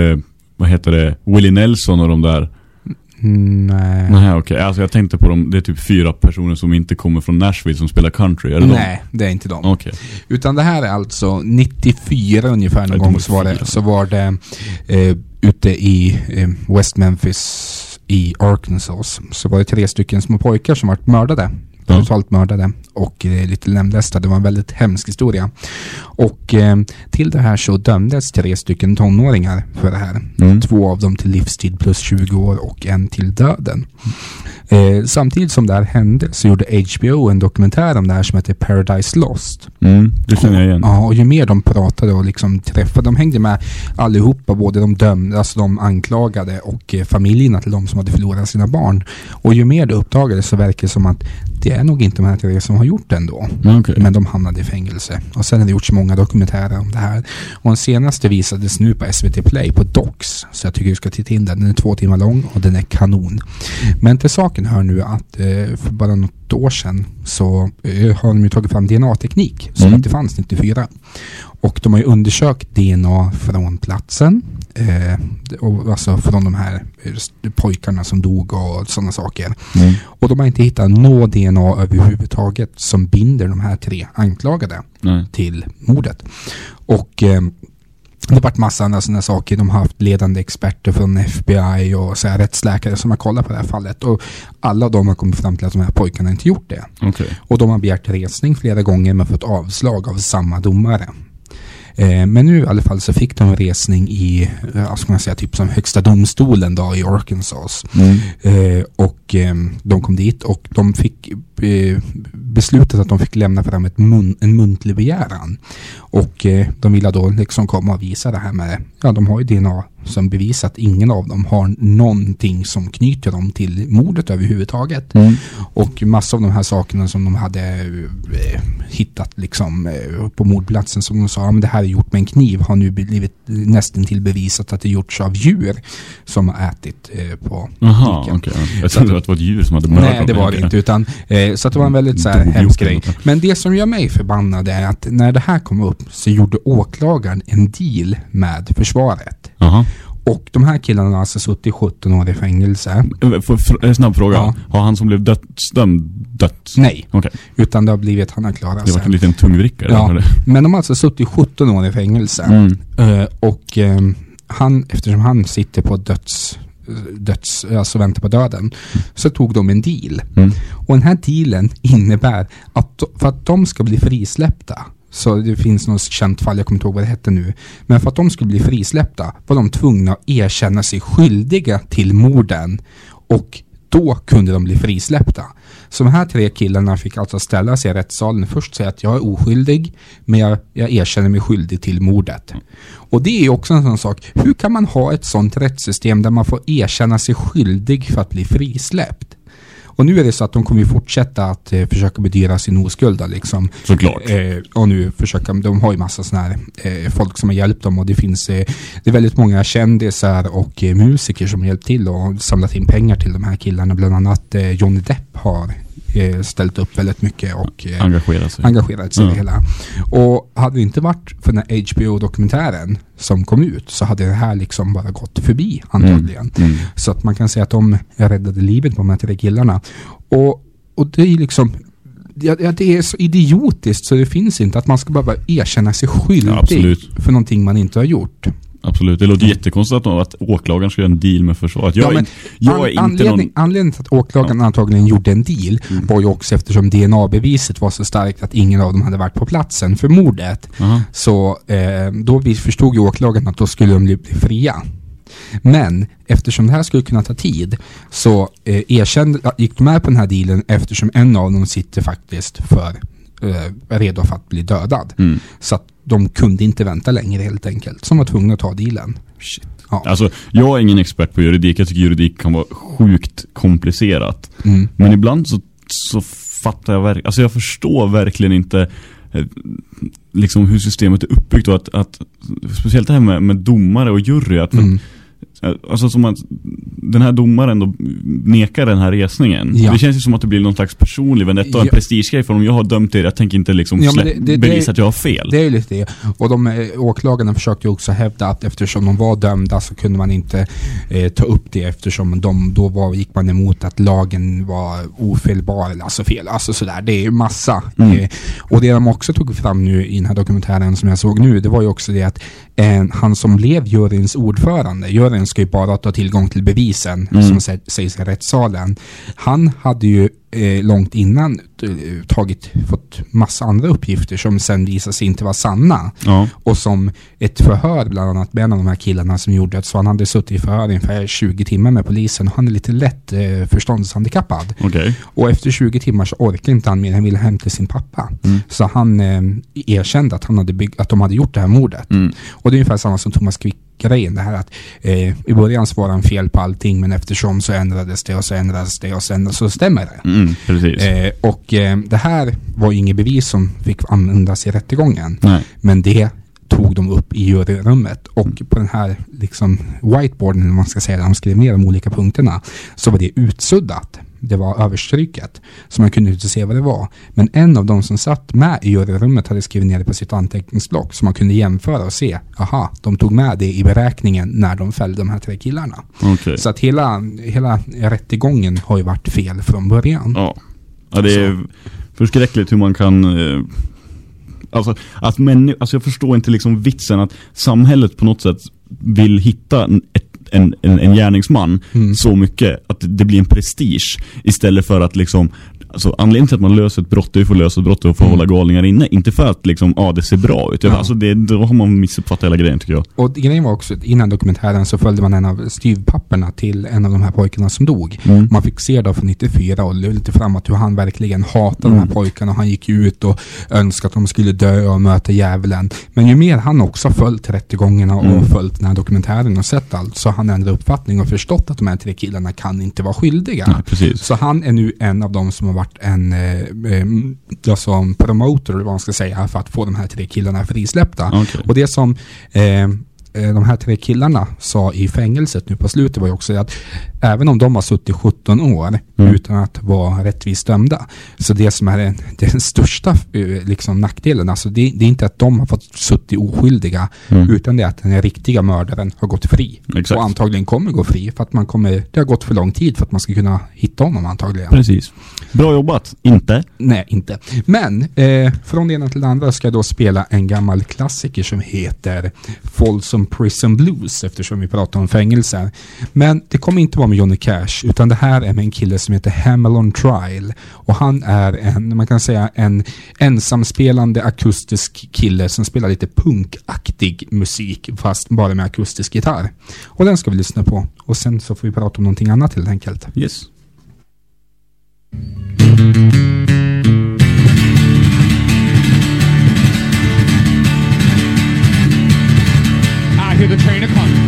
eh, vad heter det, Willie Nelson och de där? Nej. Nej, okej. Alltså jag tänkte på dem, det är typ fyra personer som inte kommer från Nashville som spelar country, är det Nej, det är inte de. Okej. Utan det här är alltså 94 ungefär någon de gång så var det, så var det eh, ute i eh, West Memphis i Arkansas så var det tre stycken små pojkar som vart mördade. Ja. Brutalt mördade och eh, lite lemlästade. Det var en väldigt hemsk historia. Och eh, till det här så dömdes tre stycken tonåringar för det här. Mm. Två av dem till livstid plus 20 år och en till döden. Eh, samtidigt som det här hände så gjorde HBO en dokumentär om det här som heter Paradise Lost. Mm, det känner jag igen. Ja, och ju mer de pratade och liksom träffade, de hängde med allihopa, både de dömda, alltså de anklagade och familjerna till de som hade förlorat sina barn. Och ju mer det uppdagades så verkar det som att det är nog inte de här tre som har gjort det ändå. Okej. Men de hamnade i fängelse. Och sen har det gjorts många dokumentärer om det här. Och den senaste visades nu på SVT Play på Docs. Så jag tycker du ska titta in den. Den är två timmar lång och den är kanon. Men till saken hör nu att eh, för bara något år sedan så eh, har de ju tagit fram DNA-teknik som Mm. inte fanns 94. Och de har ju undersökt DNA från platsen. Eh, och alltså från de här eh, pojkarna som dog och sådana saker. Mm. Och de har inte hittat något DNA överhuvudtaget som binder de här tre anklagade Nej. till mordet. Och eh, det har varit massa andra sådana saker. De har haft ledande experter från FBI och så här rättsläkare som har kollat på det här fallet. Och alla de har kommit fram till att de här pojkarna inte gjort det. Okej. Och de har begärt resning flera gånger men fått avslag av samma domare. Eh, men nu i alla fall så fick de resning i, eh, vad ska man säga, typ som högsta domstolen då i Arkansas. Mm. Eh, och eh, de kom dit och de fick eh, beslutat att de fick lämna fram ett mun, en muntlig begäran. Och de ville då liksom komma och visa det här med, ja de har ju DNA som bevisar att ingen av dem har någonting som knyter dem till mordet överhuvudtaget. Mm. Och massa av de här sakerna som de hade eh, hittat liksom eh, på mordplatsen som de sa, ja, men det här är gjort med en kniv har nu blivit nästan till bevisat att det gjorts av djur som har ätit eh, på Jaha, butiken. okej. Jag trodde att det var ett djur som hade mördat Nej, det var det inte. Utan, eh, så att det var en väldigt så här, hemsk grej. Men det som gör mig förbannad är att när det här kom upp så gjorde åklagaren en deal med försvaret. Jaha. Och de här killarna har alltså suttit 17 år i fängelse. En snabb fråga. Ja. Har han som blev dödsdömd dött? Nej. Okej. Utan det har blivit, han har klarat Det var sig. en liten tungvrickare. Ja, eller? men de har alltså suttit 17 år i fängelse. Mm. Eh, och eh, han, eftersom han sitter på döds döds, alltså väntar på döden, så tog de en deal. Mm. Och den här dealen innebär att för att de ska bli frisläppta så det finns något känt fall, jag kommer inte ihåg vad det hette nu. Men för att de skulle bli frisläppta var de tvungna att erkänna sig skyldiga till morden. Och då kunde de bli frisläppta. Så de här tre killarna fick alltså ställa sig i rättssalen. Först säga att jag är oskyldig, men jag, jag erkänner mig skyldig till mordet. Och det är ju också en sån sak. Hur kan man ha ett sånt rättssystem där man får erkänna sig skyldig för att bli frisläppt? Och nu är det så att de kommer fortsätta att eh, försöka bedyra sin oskuld då, liksom. Såklart. Eh, och nu försöka, de har ju massa sådana här eh, folk som har hjälpt dem och det finns, eh, det är väldigt många kändisar och eh, musiker som har hjälpt till och samlat in pengar till de här killarna. Bland annat eh, Johnny Depp har ställt upp väldigt mycket och eh, Engagerat sig. engagerat sig i Ja. det hela. Och hade det inte varit för den här HBO-dokumentären som kom ut så hade det här liksom bara gått förbi antagligen. Mm. Mm. Så att man kan säga att de räddade livet på de här tre killarna. Och, och det är liksom Ja, det är så idiotiskt så det finns inte att man ska bara erkänna sig skyldig Ja, för någonting man inte har gjort. Absolut. Det låter jättekonstigt att, åklagaren ska göra en deal med försvaret. Jag, Ja, men jag an- inte anledning, någon... anledningen till att åklagaren antagligen gjorde en deal Mm. var ju också eftersom DNA-beviset var så starkt att ingen av dem hade varit på platsen för mordet. Aha. Så eh, då förstod ju åklagaren att då skulle de bli, bli fria. Men eftersom det här skulle kunna ta tid så eh, erkände, gick de med på den här dealen eftersom en av dem sitter faktiskt för eh, redo för att bli dödad. Mm. Så att de kunde inte vänta längre helt enkelt. Som var tvungna att ta dealen. Ja. Alltså, jag är ingen expert på juridik. Jag tycker juridik kan vara sjukt komplicerat. Mm. Men ibland så, så fattar jag verkligen, alltså jag förstår verkligen inte eh, liksom hur systemet är uppbyggt och att, att speciellt det här med, med domare och jury, att Mm. Alltså som att den här domaren då nekar den här resningen. Ja. Det känns ju som att det blir någon slags personlig vendetta och en Ja. prestigegrej för om jag har dömt er, jag tänker inte liksom Ja, det- det- bevisa det- att jag har fel. Det är ju lite det. Och de eh, åklagarna försökte ju också hävda att eftersom de var dömda så kunde man inte eh, ta upp det eftersom de, då var, gick man emot att lagen var ofelbar eller alltså fel. Alltså sådär. Det är ju massa. Mm. Eh, och det de också tog fram nu i den här dokumentären som jag såg nu, det var ju också det att eh, han som blev juryns ordförande, juryn ska ju bara ta tillgång till bevisen Mm. som sä- sägs i rättssalen. Han hade ju eh, långt innan eh, tagit, fått massa andra uppgifter som sen visade sig inte vara sanna. Ja. Och som ett förhör bland annat med en av de här killarna som gjorde det. Så han hade suttit i förhör ungefär 20 timmar med polisen och han är lite lätt eh, förståndshandikappad. Okej. Och efter 20 timmar så orkar inte han mer, han ville hem till sin pappa. Mm. Så han eh, erkände att, han hade bygg, att de hade gjort det här mordet. Mm. Och det är ungefär samma som Thomas Quick grejen det här att eh, i början så var han fel på allting men eftersom så ändrades det och så ändrades det och sen så stämmer det. Mm, precis. Eh, och eh, det här var ju inget bevis som fick användas i rättegången. Nej. Men det tog de upp i juryrummet och på den här liksom whiteboarden, man ska säga, där de skrev ner de olika punkterna, så var det utsuddat. Det var överstryket, så man kunde inte se vad det var. Men en av de som satt med i juryrummet hade skrivit ner det på sitt anteckningsblock, så man kunde jämföra och se, aha, de tog med det i beräkningen när de fällde de här tre killarna. Okej. Så att hela, hela rättegången har ju varit fel från början. Ja. ja, det är förskräckligt hur man kan... Eh, alltså, att alltså jag förstår inte liksom vitsen att samhället på något sätt vill hitta ett, en, en, en gärningsman Mm. så mycket att det blir en prestige istället för att liksom Alltså anledningen till att man löser ett brott är att lösa ett brott och för att hålla galningar inne. Inte för att liksom, ja det ser bra ut. Ja. Alltså det, då har man missuppfattat hela grejen tycker jag. Och grejen var också att innan dokumentären så följde man en av styvpapperna till en av de här pojkarna som dog. Mm. Man fick se då från 94 och lite framåt hur han verkligen hatade de Mm. här pojkarna. Och han gick ut och önskade att de skulle dö och möta djävulen. Men ju mer han också följt rättegångarna och Mm. följt den här dokumentären och sett allt så han ändrat uppfattning och förstått att de här tre killarna kan inte vara skyldiga. Nej, precis. Så han är nu en av de som har varit en eh, eh, alltså en promoter, eller vad man ska säga, för att få de här tre killarna frisläppta. Okej. Och det som eh, eh, de här tre killarna sa i fängelset nu på slutet var ju också att även om de har suttit 17 år Mm. utan att vara rättvist dömda, så det som är den, den största eh, liksom, nackdelen, alltså det, det är inte att de har fått suttit oskyldiga, Mm. utan det är att den riktiga mördaren har gått fri. Exakt. Och antagligen kommer gå fri, för att man kommer, det har gått för lång tid för att man ska kunna hitta honom antagligen. Precis. Bra jobbat. Inte? Nej, inte. Men eh, från det ena till det andra ska jag då spela en gammal klassiker som heter Folsom Prison Blues eftersom vi pratar om fängelser. Men det kommer inte vara med Johnny Cash utan det här är med en kille som heter Hamelon Trial. Och han är en, man kan säga en ensamspelande akustisk kille som spelar lite punkaktig musik fast bara med akustisk gitarr. Och den ska vi lyssna på. Och sen så får vi prata om någonting annat helt enkelt. Yes. I hear the train a coming,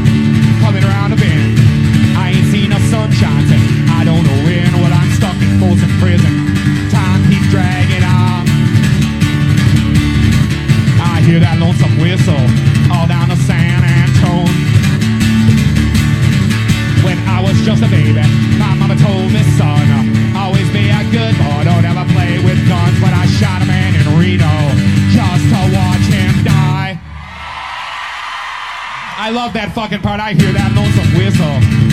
hear that lonesome whistle all down the San Antone. When I was just a baby, my mama told me, son, always be a good boy, don't ever play with guns. But I shot a man in Reno just to watch him die. I love that fucking part. I hear that lonesome whistle.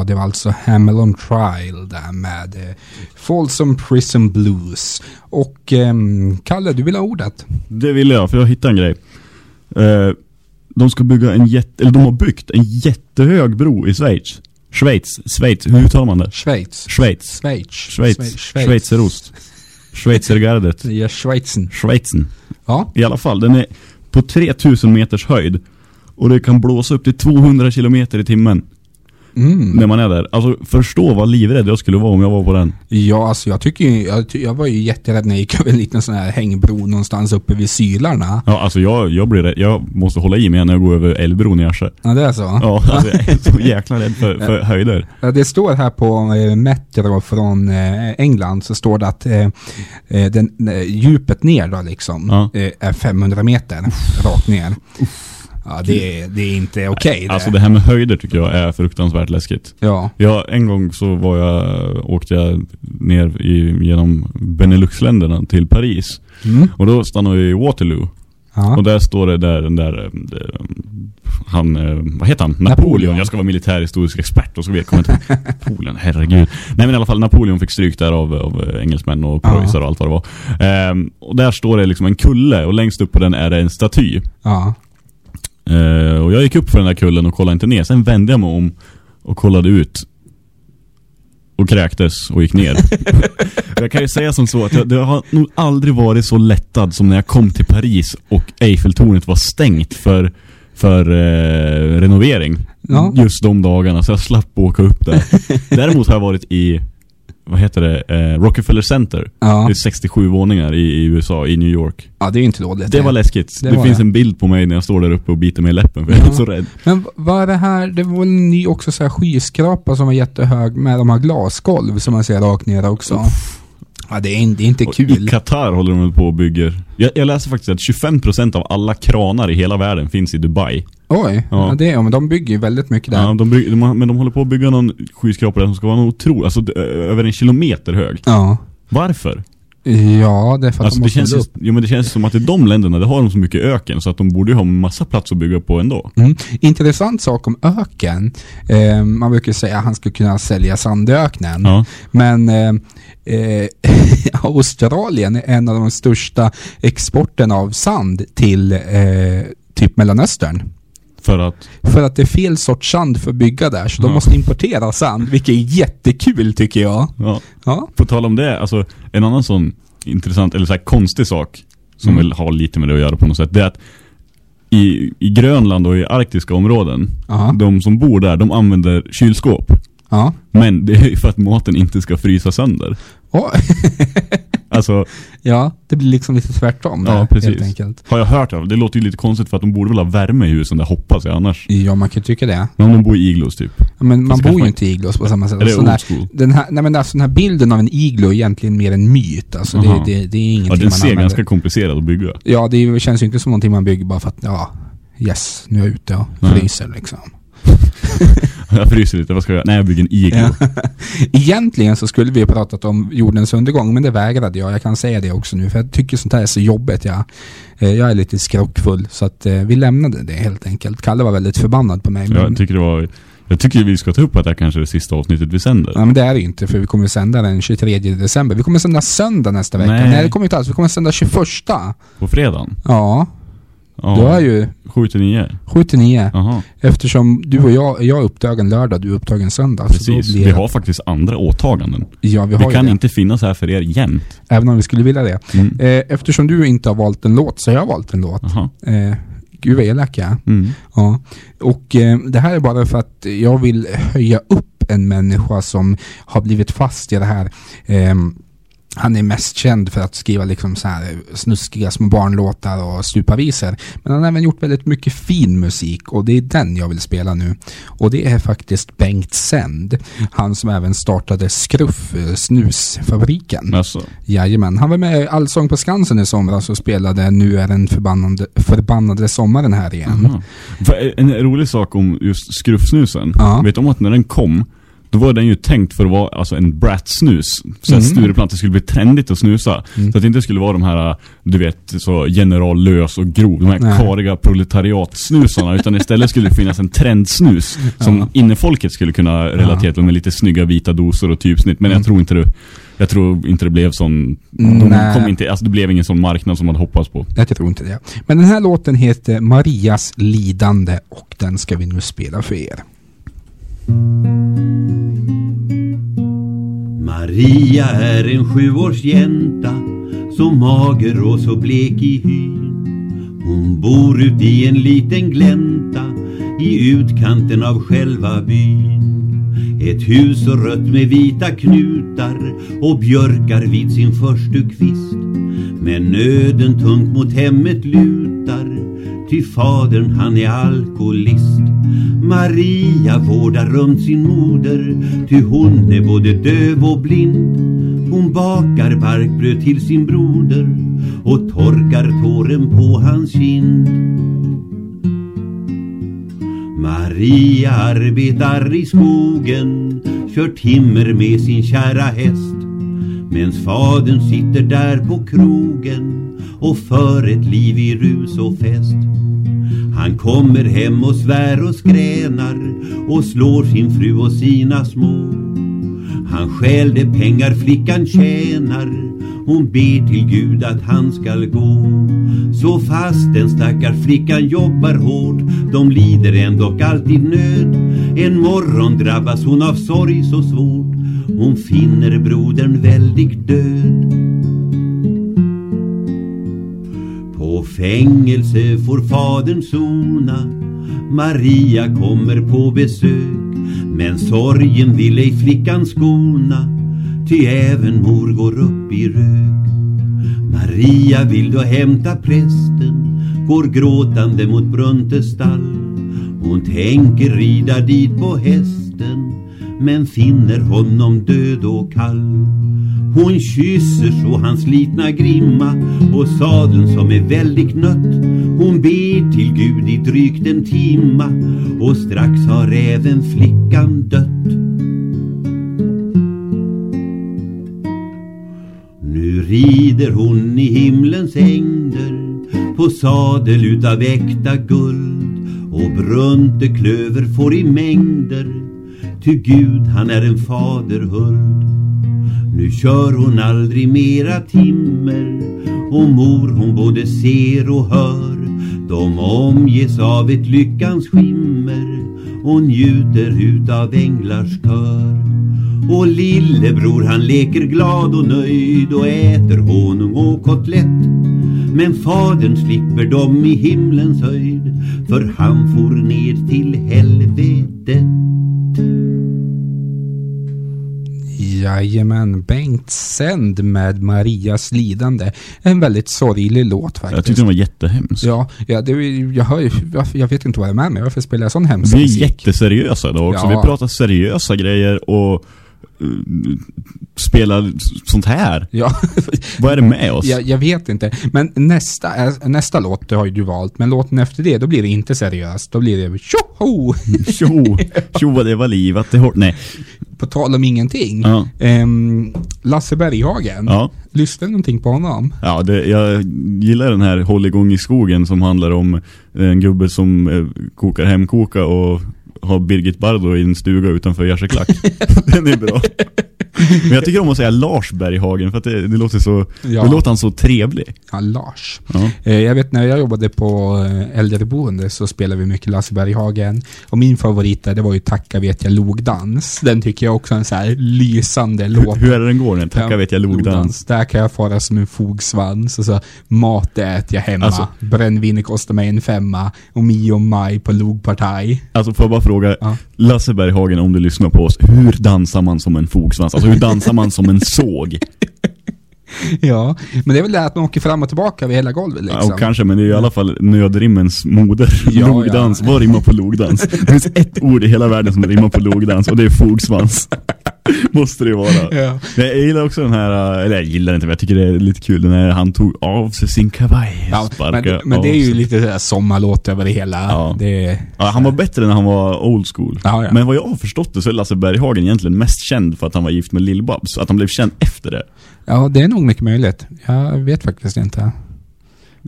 Ja, det var alltså Hamel on Trial där med eh, Folsom Prison Blues. Och ehm, Kalle, du vill ha ordet? Det ville jag, för jag hittade en grej. Eh, de ska bygga en jätte... Eller de har byggt en jättehög bro i Schweiz. Schweiz. Schweiz. Hur uttalar man det? Schweiz. Schweiz. Schweiz. Schweiz. Schweiz. Schweizerost. Schweizergardet. Ja, Schweizen. Schweizen. Ja. I alla fall, den är på 3000 meters höjd. Och det kan blåsa upp till 200 kilometer i timmen. Mm. När man är där. Alltså förstå vad livrädd jag skulle vara om jag var på den. Ja, alltså jag tycker ju, jag, jag var ju jätterädd när jag gick över en liten sån här hängbro någonstans uppe vid Sylarna. Ja, alltså jag, jag blir rädd. Jag måste hålla i mig när jag går över Älvbron i Arsche. Ja, det är så? Ja, alltså jag är så jäkla rädd för, för höjder. Ja, det står här på eh, Metro från eh, England så står det att eh, eh, den, djupet ner då liksom eh, är 500 meter rakt ner. Ja, det är, det är inte okej. det. Alltså det här med höjder tycker jag är fruktansvärt läskigt. Ja. Jag, en gång så var jag, åkte jag ner i, genom Beneluxländerna till Paris. Mm. Och då stannade vi i Waterloo. Ja. Och där står det där, den där, eh, han, eh, vad heter han? Napoleon. Napoleon. Jag ska vara militärhistorisk expert och så vet jag inte. Napoleon, herregud. Nej men i alla fall, Napoleon fick stryk där av, av engelsmän och preussar och allt vad det var. Ehm, och där står det liksom en kulle och längst upp på den är det en staty. Ja. Eh, och jag gick upp för den där kullen och kollade inte ner. Sen vände jag mig om och kollade ut. Och kräktes och gick ner. jag kan ju säga som så att jag, det har nog aldrig varit så lättad som när jag kom till Paris och Eiffeltornet var stängt för, för eh, renovering. Ja. Just de dagarna. Så jag slapp åka upp där. Däremot har jag varit i vad heter det? Eh, Rockefeller Center. Ja. Det är 67 våningar i, i USA, i New York. Ja, det är ju inte dåligt. Det var läskigt. Det Det, var finns det. en bild på mig när jag står där uppe och biter mig i läppen för jag är så rädd. Men vad är det här? Det var en ny också så här skyskrapa som var jättehög med de här glasgolv som man ser rakt ner också. Ja, det är, in- det är inte Och kul. I Qatar håller de på och bygger. Jag, jag läser faktiskt att 25% av alla kranar i hela världen finns i Dubai. Oj, ja. Ja. det är, men de bygger ju väldigt mycket där. Ja, de bygger, de, men de håller på att bygga någon skyskrapa där som ska vara någon otrolig, alltså över en kilometer hög. Ja. Varför? Ja, det är för att Alltså de det måste känns, hålla ju- upp. jo, men det känns som att i de länderna, det har de så mycket öken så att de borde ju ha massa plats att bygga på ändå. Mm. Intressant sak om öken. Eh, man brukar säga att han skulle kunna sälja sandöknen. Ja. Men eh, eh, Australien är en av de största exporten av sand till eh, typ Mellanöstern. För att? För att det är fel sorts sand för att bygga där, så de Ja. måste importera sand, vilket är jättekul tycker jag. Ja. Ja. På tal om det, alltså en annan sån intressant, eller så konstig sak som Mm. väl har lite med det att göra på något sätt, det är att i, i Grönland och i arktiska områden, Ja. de som bor där, de använder kylskåp. Ja. Men det är ju för att maten inte ska frysa sönder. Åh. Alltså, ja, det blir liksom lite tvärtom där, ja helt precis. enkelt. Har jag hört det? Det låter ju lite konstigt för att de borde väl ha värme i husen där hoppas jag annars. Ja, man kan tycka det. Men om de bor i iglos typ. Ja, Men man bor ju man- inte i iglos på samma sätt. Är det Sån här, old school? den här, nej men alltså den här bilden av en iglo är egentligen mer en myt. Alltså det, det, det är ingenting Ja, den man ser använder. ganska komplicerad att bygga. Ja, det känns ju inte som någonting man bygger bara för att, ja, yes, nu är jag ute och fryser liksom. Jag fryser lite, vad ska jag göra? Nej, jag bygger en iglo. Ja. Egentligen så skulle vi ha pratat om jordens undergång, men det vägrade jag. Jag kan säga det också nu, för jag tycker sånt här är så jobbigt. Jag, eh, jag är lite skrockfull, så att eh, vi lämnade det helt enkelt. Kalle var väldigt förbannad på mig. Men, Jag tycker det var... Jag tycker vi ska ta upp att det här kanske är det sista avsnittet vi sänder. Ja men det är det inte för vi kommer sända den 23 december. Vi kommer sända söndag nästa vecka. Nej. Nej, det kommer inte alls. Vi kommer sända 21. På fredagen? Ja. Ja. Du har ju 7 till 9. 7 till 9. Jaha. Eftersom du och jag, jag är upptagen lördag, du är upptagen söndag. Precis. blir Vi har faktiskt andra åtaganden. Ja, vi vi har ju kan det. inte finnas här för er jämt. Även om vi skulle vilja det. Mm. Eh, eftersom du inte har valt en låt så har jag valt en låt. Eh, gud vad elak jag är. Mm. Ja. Och eh, det här är bara för att jag vill höja upp en människa som har blivit fast i det här. ehm, han är mest känd för att skriva liksom så här snuskiga små barnlåtar och stupavisor. Men han har även gjort väldigt mycket fin musik och det är den jag vill spela nu. Och det är faktiskt Bengt Sänd. Han som även startade Skruff, eh, snusfabriken. Alltså. Jajamän. Han var med i Allsång på Skansen i somras och spelade Nu är den förbannade, förbannade sommaren här igen. Aha. En rolig sak om just skruffsnusen. Ja. Vet du om att när den kom Då var den ju tänkt för att vara alltså en brat-snus. Så Mm. att Stureplan att det skulle bli trendigt att snusa. Mm. Så att det inte skulle vara de här, du vet, så generallös och grov. De här Nej. kariga proletariatsnusarna. utan istället skulle det finnas en trendsnus. Som Ja. innefolket skulle kunna relatera till med lite snygga vita dosor och typsnitt. Men jag tror inte det jag tror inte det blev sån... De kom inte, alltså det blev ingen sån marknad som man hoppats på. Jag tror inte det. Men den här låten heter Marias lidande och den ska vi nu spela för er. Maria är en sjuårsjänta Så mager och så blek i hyn. Hon bor ut i en liten glänta I utkanten av själva byn. Ett hus så rött med vita knutar Och björkar vid sin förstukvist. Men nöden tungt mot hemmet lutar. Ty fadern han är alkoholist. Maria vårdar runt sin moder Ty hon är både döv och blind. Hon bakar barkbröd till sin broder Och torkar tåren på hans kind. Maria arbetar i skogen Kör timmer med sin kära häst Mens fadern sitter där på krogen. Och för ett liv i rus och fest han kommer hem och svär och skränar och slår sin fru och sina små. Han stjäl de pengar flickan tjänar. Hon ber till Gud att han skall gå. Så fast den stackar flickan jobbar hårt, de lider ändå alltid nöd. En morgon drabbas hon av sorg så svårt. Hon finner brodern väldigt död. På fängelse får fadern sona. Maria kommer på besök Men sorgen vill ej flickan skona Ty även mor går upp i rök. Maria vill då hämta prästen Går gråtande mot Bruntes stall. Hon tänker rida dit på hästen Men finner honom död och kall hon kysser så hans slitna grimma och sadeln som är väldigt nött. Hon ber till Gud i drygt en timma och strax har även flickan dött. Nu rider hon i himlens ängder på sadel utav äkta guld och brunte klöver får i mängder ty Gud han är en faderhuld. Nu kör hon aldrig mera timmer och mor hon både ser och hör. De omges av ett lyckans skimmer och njuter utav änglars kör. Och lillebror han leker glad och nöjd och äter honung och kotlett. Men fadern slipper dem i himlens höjd för han for ner till helvetet. Jajamän, Bengt Sänd med Marias lidande. En väldigt sorglig låt faktiskt. Jag tyckte den var jättehemsk. Ja, ja det, jag, hör, ju- jag, jag vet inte vad jag är med mig. Varför spelar jag sån hemsk Vi är musik? jätteseriösa då också. Ja. Vi pratar seriösa grejer och uh, spelar sånt här. Ja. Vad är det med oss? Jag, jag vet inte. Men nästa, är- nästa låt har ju du valt. Men låten efter det, då blir det inte seriöst. Då blir det tjoho! Tjo, tjo vad det var livat. Det hårt. Nej. På tal om ingenting. Ja. Ehm, Lasse Berghagen. Ja. Lyssnar du någonting på honom? Ja, det, jag gillar den här Håll igång i skogen som handlar om en gubbe som eh, kokar hemkoka och har Birgit Bardo i en stuga utanför Gärseklack. den är bra. Men jag tycker om att säga Lars Berghagen för att det, det låter så, Ja. det låter han så trevlig. Ja, Lars. Ja. Eh, Jag vet när jag jobbade på eh, äldreboende så spelade vi mycket Lasse Berghagen. Och min favorit där, det var ju Tacka vet jag logdans. Den tycker jag också är en så här lysande låt. Hur är det den går den? Tacka vet jag logdans. Där kan jag fara som en fogsvans. Och så mat äter jag hemma. Alltså- Brännvin kostar mig en femma. Och mi och maj på logpartaj. Alltså får jag bara fråga, Lasse Berghagen om du lyssnar på oss, hur dansar man som en fogsvans? Alltså hur dansar man som en såg? Ja, men det är väl det att man åker fram och tillbaka över hela golvet liksom. Ja, och kanske, men det är i alla fall nödrimmens moder. Ja, logdans, vad rimmar på logdans? Det finns ett ord i hela världen som rimmar på logdans och det är fogsvans. Måste det vara. Ja. Men jag gillar också den här, eller jag gillar inte men jag tycker det är lite kul när han tog av sig sin kavaj. Ja, men, men det är ju lite sådär sommarlåt över det hela. Ja. Det, Ja, han var bättre när han var old school. Men vad jag har förstått det så är Lasse Berghagen egentligen mest känd för att han var gift med Lill-Babs. Att han blev känd efter det. ja, det är nog mycket möjligt. Jag vet faktiskt inte.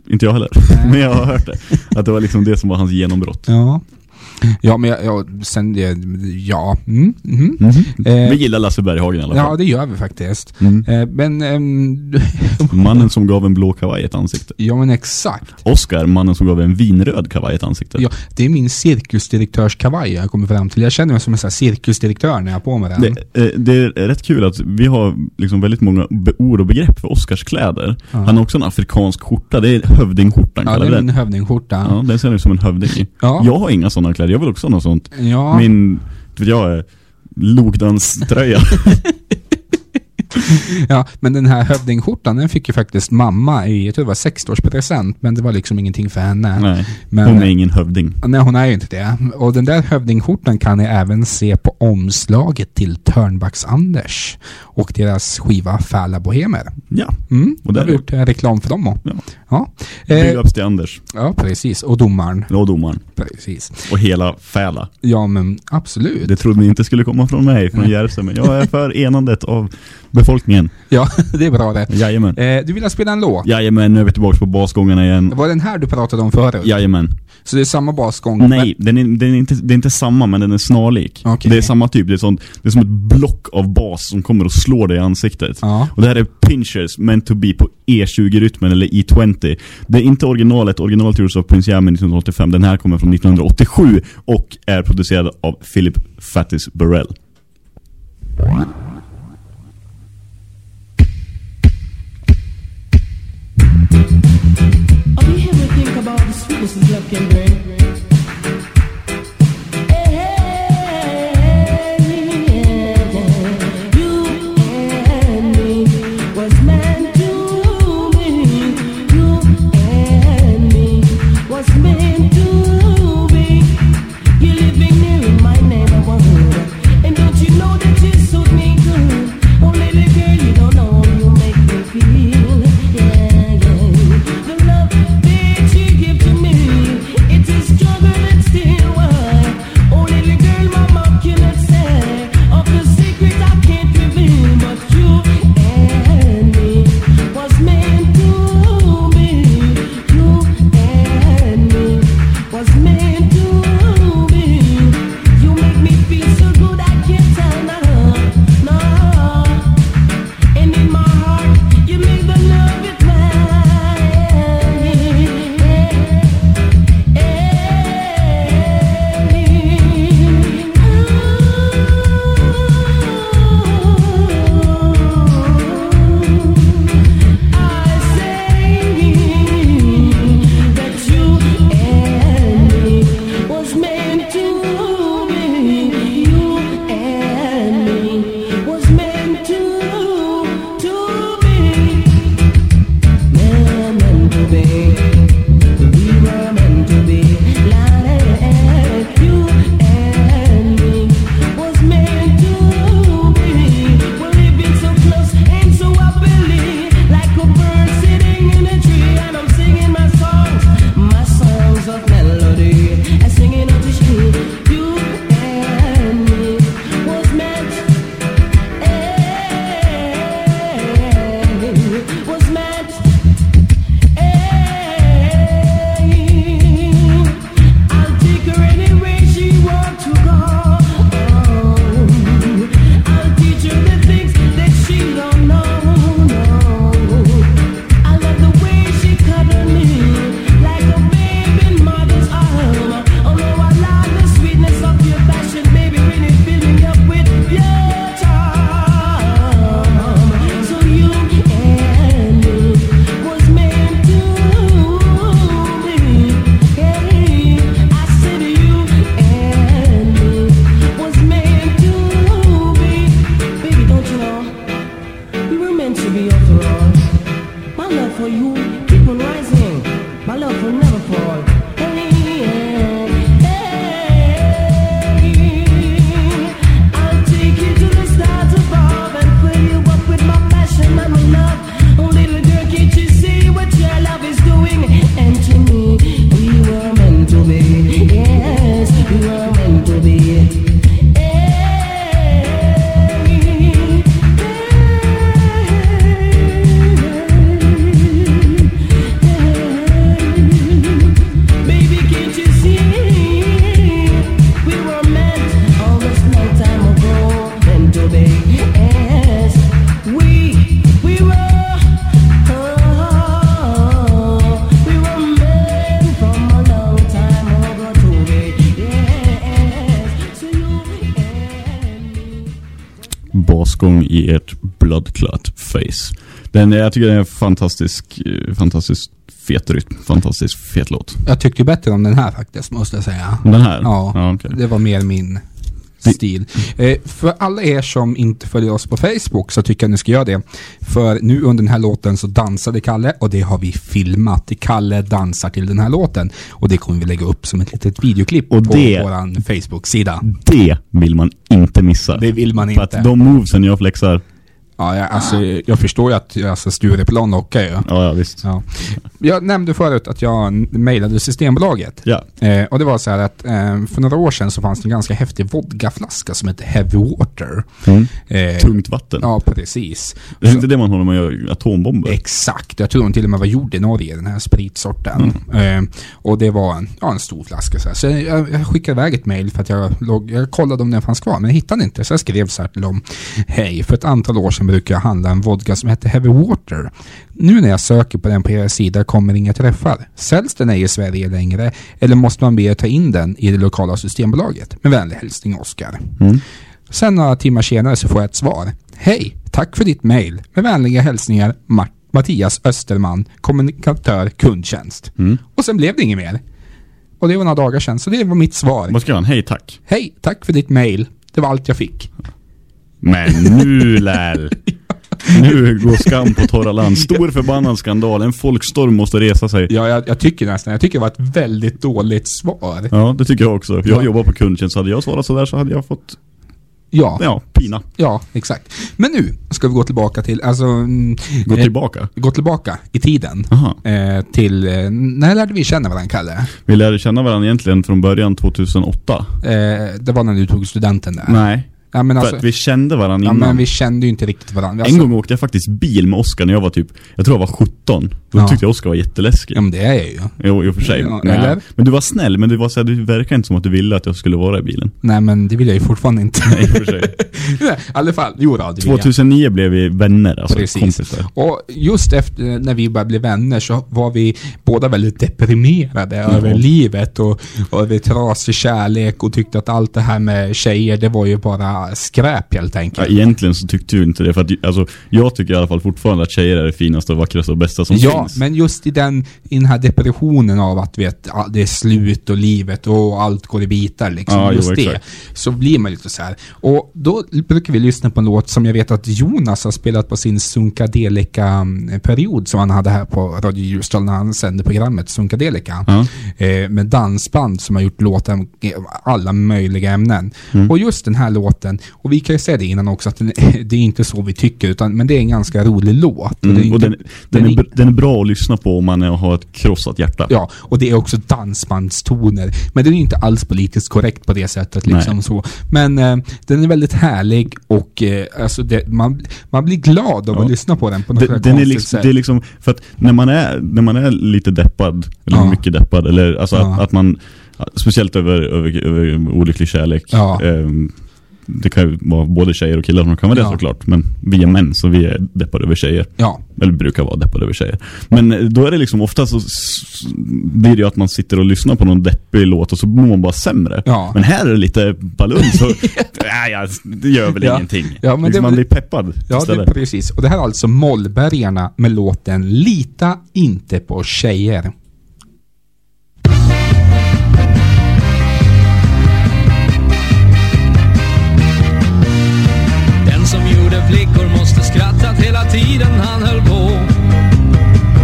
Inte jag heller. Men jag har hört det. Att det var liksom det som var hans genombrott. Ja. Ja, men jag, jag sen, ja. Mm, mhm. Mhm. Eh, Vi gillar Lasse Berghagen i alla Ja, fall. det gör vi faktiskt. Mm. Eh, men, ehm, Mannen som gav en blå kavaj ett ansikte. ja men exakt. Oscar, mannen som gav en vinröd kavaj ett ansikte. Ja, det är min cirkusdirektörskavaj jag kommer fram till. Jag känner mig som en sån här cirkusdirektör när jag har på mig den. Det, eh, det är rätt kul att vi har liksom väldigt många ord och begrepp för Oscars kläder. Ja. Han har också en afrikansk skjorta, det är hövdingskjortan ja, det är den. min hövdingskjorta. Ja, den ser ut som en hövding. Ja. Jag har inga sådana kläder, jag vill också ha något sånt. Ja. Min, vet jag är Logdanströja. Ja, men den här hövdingskjortan den fick ju faktiskt mamma i, jag tror det var 60-årspresent, men det var liksom ingenting för henne. Nej, Men- hon är ingen hövding. Nej, hon är ju inte det. Och den där hövdingskjortan kan ni även se på omslaget till Törnbacks-Anders och deras skiva Fäla Bohemer. Ja, Mm, Och där har vi gjort en reklam för dem också. Ja. Ja. Eh, till Anders ja, precis. Och domaren. och domaren. Precis. Och hela Fäla. Ja, men absolut. Det trodde ni inte skulle komma från mig, från Järvsö, men jag är för enandet av befolkningen. Ja, det är bra det. Jajamän. Eh, du vill spela en låt? Jajamän, nu är vi tillbaka på basgångarna igen. Var den här du pratade om förut? Jajamän. Så det är samma basgång? Nej, den är, den är inte, det är inte samma men den är snarlik. Okej. Det är samma typ, det är, sånt, det är som ett block av bas som kommer och slår dig i ansiktet. Ja. Och det här är Pinchers meant to be på E20-rytmen eller E20. Det är inte originalet, originalet gjordes av Prince Yamin 1985. Den här kommer från 1987 och är producerad av Philip Fattis Burrell. is looking great. Den, jag tycker den är fantastisk, eh, fantastiskt fet rytm. Fantastiskt fet låt. Jag tyckte bättre om den här faktiskt, måste jag säga. Den här? Ja, Ja, okej. det var mer min stil. Eh, för alla er som inte följer oss på Facebook så tycker jag ni ska göra det. För nu under den här låten så dansade Kalle och det har vi filmat. Kalle dansar till den här låten. Och det kommer vi lägga upp som ett litet videoklipp Och på det- våran Facebook-sida. Det vill man inte missa. Det vill man För inte. att de movesen jag flexar, Ja, jag, alltså, jag förstår ju att alltså, Stureplan åker ju. ja, ja visst. Ja. Jag nämnde förut att jag mejlade Systembolaget. Ja. Eh, och det var så här att eh, för några år sedan så fanns det en ganska häftig vodkaflaska som hette Heavy Water. Mm. Eh, Tungt vatten. Ja, precis. Det är inte det man håller med att göra atombomber? Exakt, jag tror den till och med var gjord i Norge, den här spritsorten. Mm. Eh, och det var en, ja, en stor flaska. Så, så jag, jag skickade iväg ett mail för att jag, låg, jag kollade om den fanns kvar, men jag hittade inte. Så jag skrev så här till dem. Hej, för ett antal år sedan brukade jag handla en vodka som hette Heavy Water. Nu när jag söker på den på era sida kommer inga träffar. Säljs den ej i Sverige längre eller måste man be ta in den i det lokala systembolaget? Med vänlig hälsning Oskar. Mm. Sen några timmar senare så får jag ett svar. Hej, tack för ditt mail. Med vänliga hälsningar Mart- Mattias Österman, kommunikatör kundtjänst. Mm. Och sen blev det inget mer. Och det var några dagar sedan, så det var mitt svar. Vad ska han? Hej tack. Hej, tack för ditt mail. Det var allt jag fick. Men nu lär. Nu går skam på torra land. Stor förbannad skandal. En folkstorm måste resa sig. Ja, jag, jag tycker nästan, jag tycker det var ett väldigt dåligt svar. Ja, det tycker jag också. Jag Ja. jobbar på kundtjänst. Hade jag svarat sådär så hade jag fått, Ja, ja, pina. ja, exakt. Men nu ska vi gå tillbaka till, alltså... mm, Gå eh, tillbaka. Gå tillbaka i tiden. Eh, till, eh, när lärde vi känna varandra, Kalle? Vi lärde känna varandra egentligen från början 2008. Eh, det var när du tog studenten där. Nej. Ja, men För alltså, att vi kände varandra ja, innan. men vi kände ju inte riktigt varandra. En gång åkte jag faktiskt bil med Oskar när jag var typ, jag tror jag var 17. Då Ja. tyckte jag Oskar var jätteläskig. Ja, men det är jag ju. Jo, i och för sig. Ja, eller? Men du var snäll, men du var så här, du verkar inte som att du ville att jag skulle vara i bilen. Nej, men det vill jag ju fortfarande inte. Nej, i och för sig. I alla fall, jo då, det vill jag. 2009 blev vi vänner, alltså Precis. kompisar. Och just efter när vi började bli vänner så var vi båda väldigt deprimerade över livet och, och över trasig kärlek och tyckte att allt det här med tjejer, det var ju bara skräp helt Ja, enkelt. egentligen så tyckte du inte det, för att alltså, jag tycker i alla fall fortfarande att tjejer är det finaste och vackraste och bästa som Ja, finns. men just i den, i den här depressionen av att vet, det är slut och livet och allt går i bitar liksom. Ja, jo, just det. exakt. Så blir man lite så här. Och då brukar vi lyssna på en låt som jag vet att Jonas har spelat på sin Sunkadelika-period som han hade här på Radio Ljusdal när han sände programmet Sunkadelika. Ja. Eh, med dansband som har gjort låtar om eh, alla möjliga ämnen. Mm. Och just den här låten, och vi kan ju säga det innan också att den, det är inte så vi tycker, utan, men det är en ganska rolig låt. Mm, och inte- den, den, är, br- den är bra att lyssna på om man har ett krossat hjärta. Ja, och det är också dansbandstoner. Men den är inte alls politiskt korrekt på det sättet. Liksom Nej. så. Men eh, den är väldigt härlig och eh, alltså det, man, man blir glad av Ja. att lyssna på den på något sådär den är liksom, sätt. det är liksom, för att när man är, när man är lite deppad, eller Ja. mycket deppad, eller alltså Ja. att, att man, speciellt över, över, över olycklig kärlek, Ja. ehm, det kan ju vara både tjejer och killar som kan vara det Ja. såklart, men vi är män så vi är deppade över tjejer. Ja. Eller brukar vara deppade över tjejer. Men eh, då är det liksom ofta så blir det ju att man sitter och lyssnar på någon deppig låt och så mår man bara sämre. Ja. Men här är det lite balloon så, nej, ja, det gör väl Ja. ingenting. Ja, men liksom det- man blir peppad Ja, det istället. är precis. Och det här är alltså Mollbergarna med låten Lita inte på tjejer. Flickor måste skrattat hela tiden han höll på.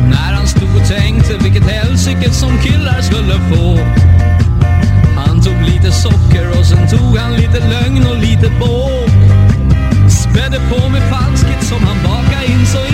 När han stod och tänkte vilket helsike som killar skulle få. Han tog lite socker och sen tog han lite lögn och lite båg. Spädde på med falskhet som han bakade in så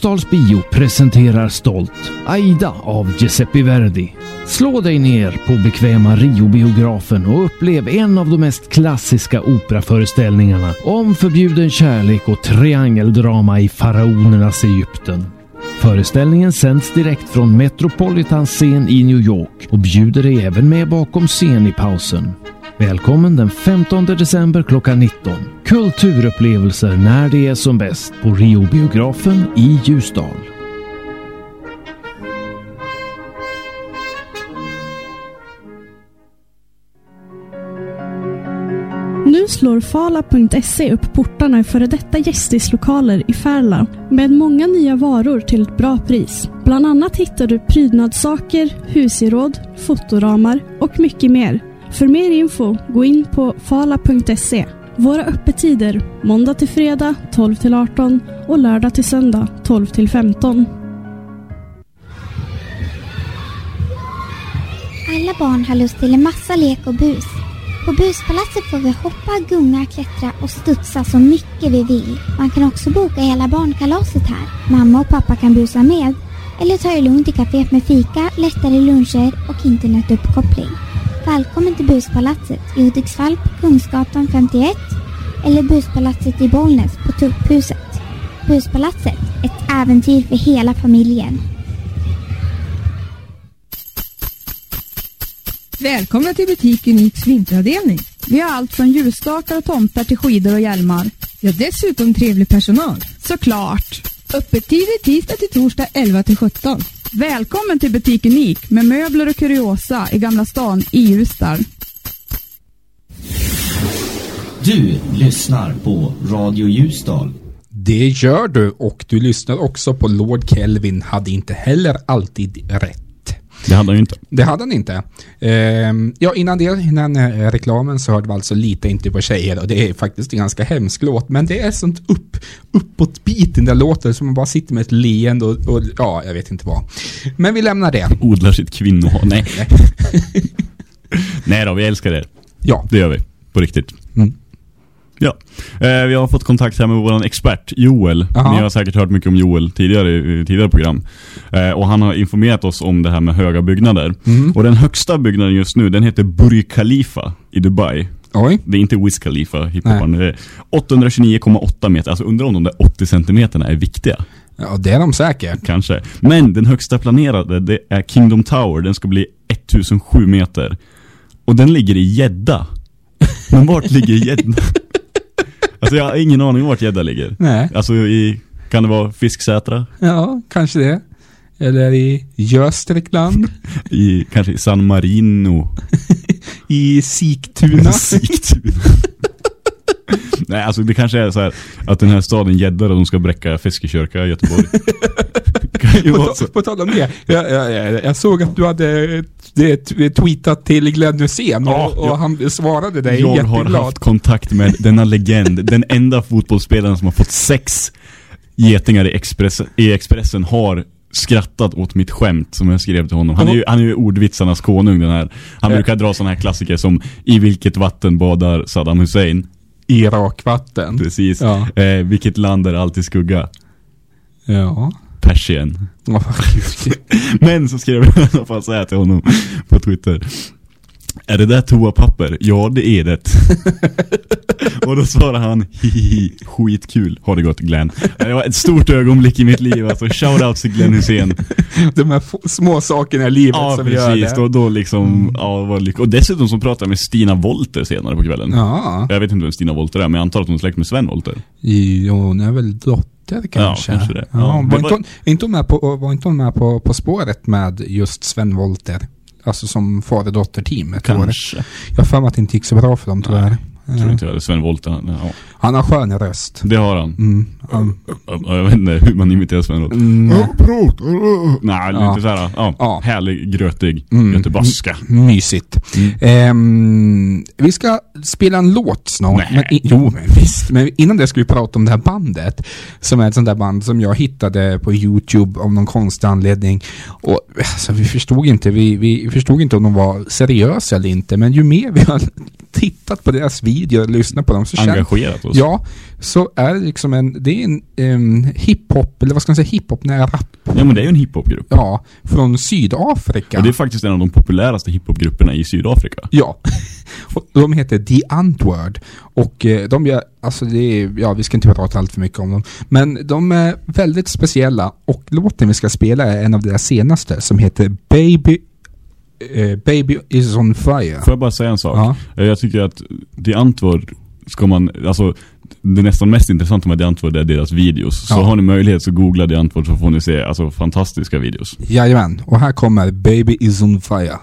Ljusdals bio presenterar stolt Aida av Giuseppe Verdi. Slå dig ner på bekväma Rio-biografen och upplev en av de mest klassiska operaföreställningarna om förbjuden kärlek och triangeldrama i faraonernas Egypten. Föreställningen sänds direkt från Metropolitan scen i New York och bjuder dig även med bakom scen i pausen. Välkommen den 15 december klockan 19. Kulturupplevelser när det är som bäst på Rio-biografen i Ljusdal. Nu slår Fala.se upp portarna i före detta gästislokaler i Färla med många nya varor till ett bra pris. Bland annat hittar du prydnadssaker, husgeråd, fotoramar och mycket mer. För mer info, gå in på fala.se. Våra öppettider måndag till fredag 12 till 18 och lördag till söndag 12 till 15. Alla barn har lust till en massa lek och bus. På Buspalatset får vi hoppa, gunga, klättra och studsa så mycket vi vill. Man kan också boka hela barnkalaset här. Mamma och pappa kan busa med. Eller ta det lugnt i kaféet med fika, lättare luncher och internetuppkoppling. Välkommen till Buspalatset i Hudiksvall på Kungsgatan 51 eller Buspalatset i Bollnäs på Tupphuset. Buspalatset, ett äventyr för hela familjen. Välkomna till butik Uniks vinteravdelning. Vi har allt från ljusstakar och tomtar till skidor och hjälmar. Vi har dessutom trevlig personal. Såklart! Öppettider tisdag till torsdag 11 till 17. Välkommen till butik Unik med möbler och kuriosa i Gamla stan i Ljusdal. Du lyssnar på Radio Ljusdal. Det gör du och du lyssnar också på Lord Kelvin hade inte heller alltid rätt. Det hade han ju inte. Det hade han inte. Ehm, ja, innan det, innan eh, reklamen så hörde vi alltså Lita inte på tjejer och det är faktiskt en ganska hemsk låt men det är sånt upp, uppåtbit den där låten som man bara sitter med ett leende och, och ja, jag vet inte vad. Men vi lämnar det. Odlar sitt kvinnohat. Nej. Nej då, vi älskar er. Ja. Det gör vi. På riktigt. Ja. Eh, vi har fått kontakt här med vår expert Joel. Aha. Ni har säkert hört mycket om Joel tidigare i tidigare program. Eh, och han har informerat oss om det här med höga byggnader. Mm. Och den högsta byggnaden just nu, den heter Burj Khalifa i Dubai. Oj. Det är inte Wiz Khalifa, hiphopan. Det är 829,8 meter. Alltså undrar om de där 80 centimeterna är viktiga. Ja, det är de säkert. Kanske. Men den högsta planerade, det är Kingdom Tower. Den ska bli 1007 meter. Och den ligger i Jeddah. Men vart ligger Jeddah? alltså jag har ingen aning om vart Jeddah ligger. Nej. Alltså i, kan det vara Fisksätra? Ja, kanske det. Eller i Göstrikland. I, kanske i San Marino. I Sigtuna. Sigtuna. Nej, alltså det kanske är så här att den här staden Jeddah de ska bräcka Fiskekyrka i Göteborg. På, ta, på tal om det, jag, jag, jag, jag såg att du hade det, t- tweetat till Glenn Hysén och, Ja, och jag- han svarade dig Jag har jätteglad. haft kontakt med denna legend, den enda fotbollsspelaren som har fått sex getingar i, Express, i Expressen har skrattat åt mitt skämt som jag skrev till honom. Han är ju, han är ju ordvitsarnas konung den här. Han brukar dra sådana här klassiker som I vilket vatten badar Saddam Hussein? Irakvatten. Precis. Ja. Eh, vilket land är alltid skugga? Ja. Persien. Men så skrev jag i alla fall så här till honom på Twitter. Är det där toapapper? Ja, det är det. och då svarade han, hihihi, skitkul. Har det gått Glenn? Det var ett stort ögonblick i mitt liv. Alltså, shoutout till Glenn Hussein. De här små sakerna i livet Ja, som gör precis. det. Då, då liksom, ja, var lyck- Och dessutom så pratade jag med Stina Wolter senare på kvällen. Ja. Jag vet inte vem Stina Wolter är, men jag antar att hon är släkt med Sven Wolter. Jo, hon är väl dotter kanske. Ja, kanske det. Ja, Ja, var, det inte var- hon, är inte hon med på, var inte hon med på, på spåret med just Sven Wolter? Alltså som fader-dotter-team ett år. Kanske. Jag har för mig att det inte gick så bra för dem tyvärr. Tror inte jag det. Sven Wolter, han, ja. Han har skön röst. Det har han. Mm. han- Ja, Jag vet inte hur man imiterar Sven Wolter. Mm. Nej, Ja. lite såhär, ja, Ja. härlig, grötig, Mm. göteborgska. M- Mysigt. Ehm, vi ska spela en låt snart. Men, jo, men visst. Men innan det ska vi prata om det här bandet. Som är ett sånt där band som jag hittade på YouTube av någon konstig anledning. Och alltså, vi förstod inte, vi, vi förstod inte om de var seriösa eller inte. Men ju mer vi har tittat på deras videor och lyssnat på dem så känner- Engagerat oss. Ja, så är det liksom en, det är en em, hiphop, eller vad ska man säga, hiphop nära rap. Ja men det är ju en hiphopgrupp. Ja, från Sydafrika. Och det är faktiskt en av de populäraste hiphopgrupperna i Sydafrika. Ja. Och de heter The Antword. Och eh, de gör, alltså det är, ja vi ska inte prata allt för mycket om dem. Men de är väldigt speciella och låten vi ska spela är en av deras senaste som heter Baby eh, Baby is on fire. Får jag bara säga en sak? Eh, Jag tycker att The Antwoord ska man, alltså det nästan mest intressanta med The Antwoord är deras videos. Så Ja. har ni möjlighet så googla The Antwoord så får ni se alltså fantastiska videos. Jajamän, och här kommer Baby is on fire.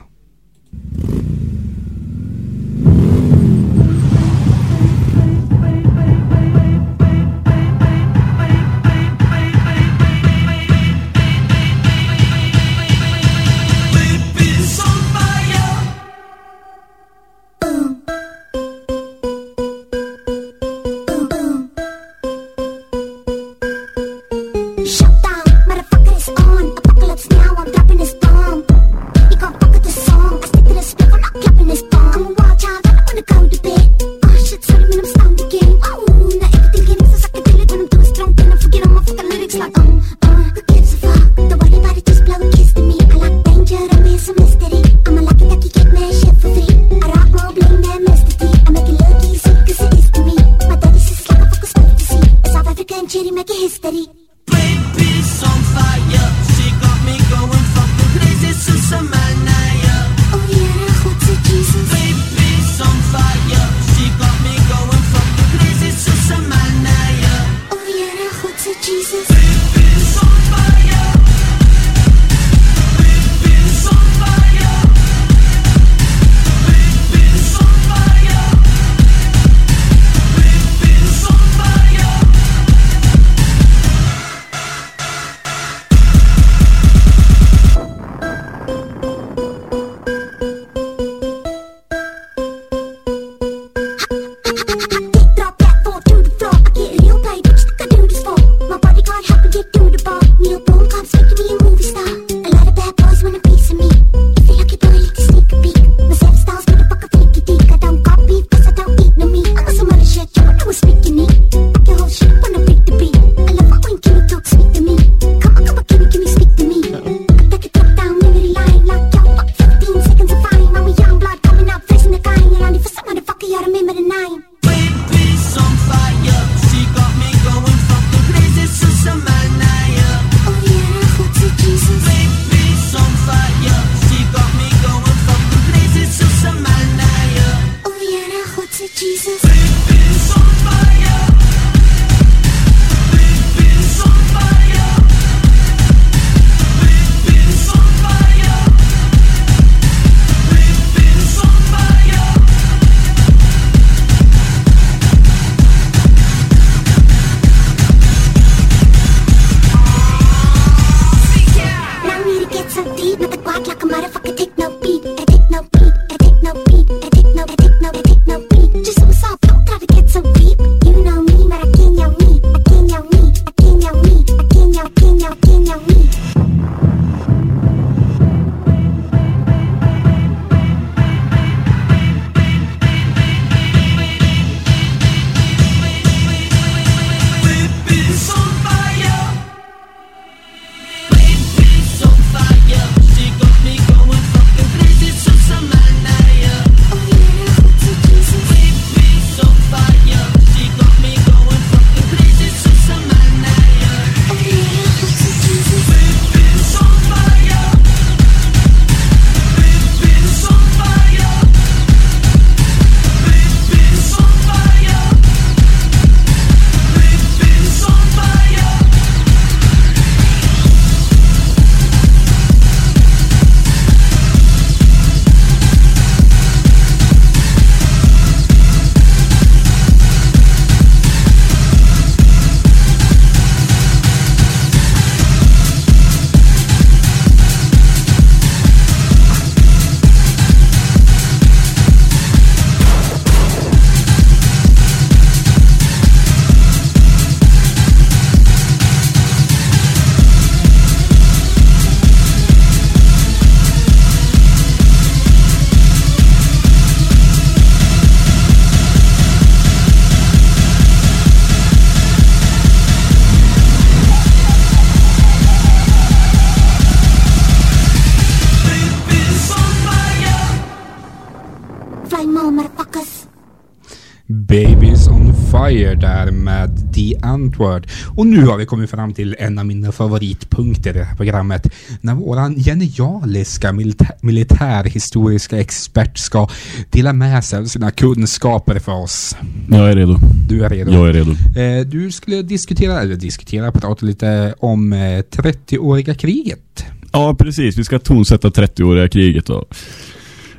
Antwoord. Och nu har vi kommit fram till en av mina favoritpunkter i det här programmet. När våran genialiska milita- militärhistoriska expert ska dela med sig av sina kunskaper för oss. Jag är redo. Du är redo. Jag är redo. Eh, du skulle diskutera, eller diskutera, prata lite om eh, 30-åriga kriget. Ja, precis. Vi ska tonsätta 30-åriga kriget då.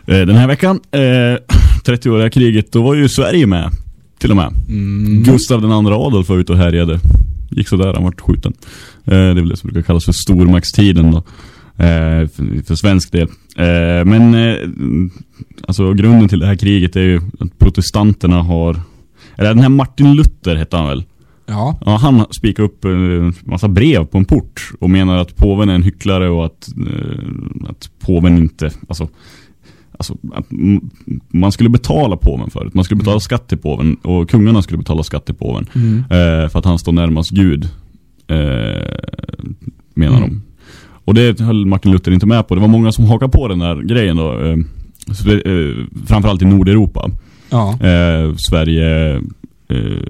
Eh, Den här veckan, eh, 30-åriga kriget, då var ju Sverige med. Till och med. Mm. Gustav den andra Adolf var ute och härjade. Gick så där, han vart skjuten. Eh, det är väl det som brukar kallas för stormaktstiden då. Eh, för, för svensk del. Eh, men eh, alltså grunden till det här kriget är ju att protestanterna har eller den här Martin Luther hette han väl? Ja. Ja, han spikar upp en massa brev på en port och menar att påven är en hycklare och att, eh, att påven inte, alltså, alltså man skulle betala påven förut. Man skulle betala skatt till påven och kungarna skulle betala skatt till påven. Mm. Eh, för att han står närmast Gud, eh, menar Mm. de. Och det höll Martin Luther inte med på. Det var många som hakade på den där grejen då. Eh, eh, framförallt i Nordeuropa. Ja. Eh, Sverige, eh,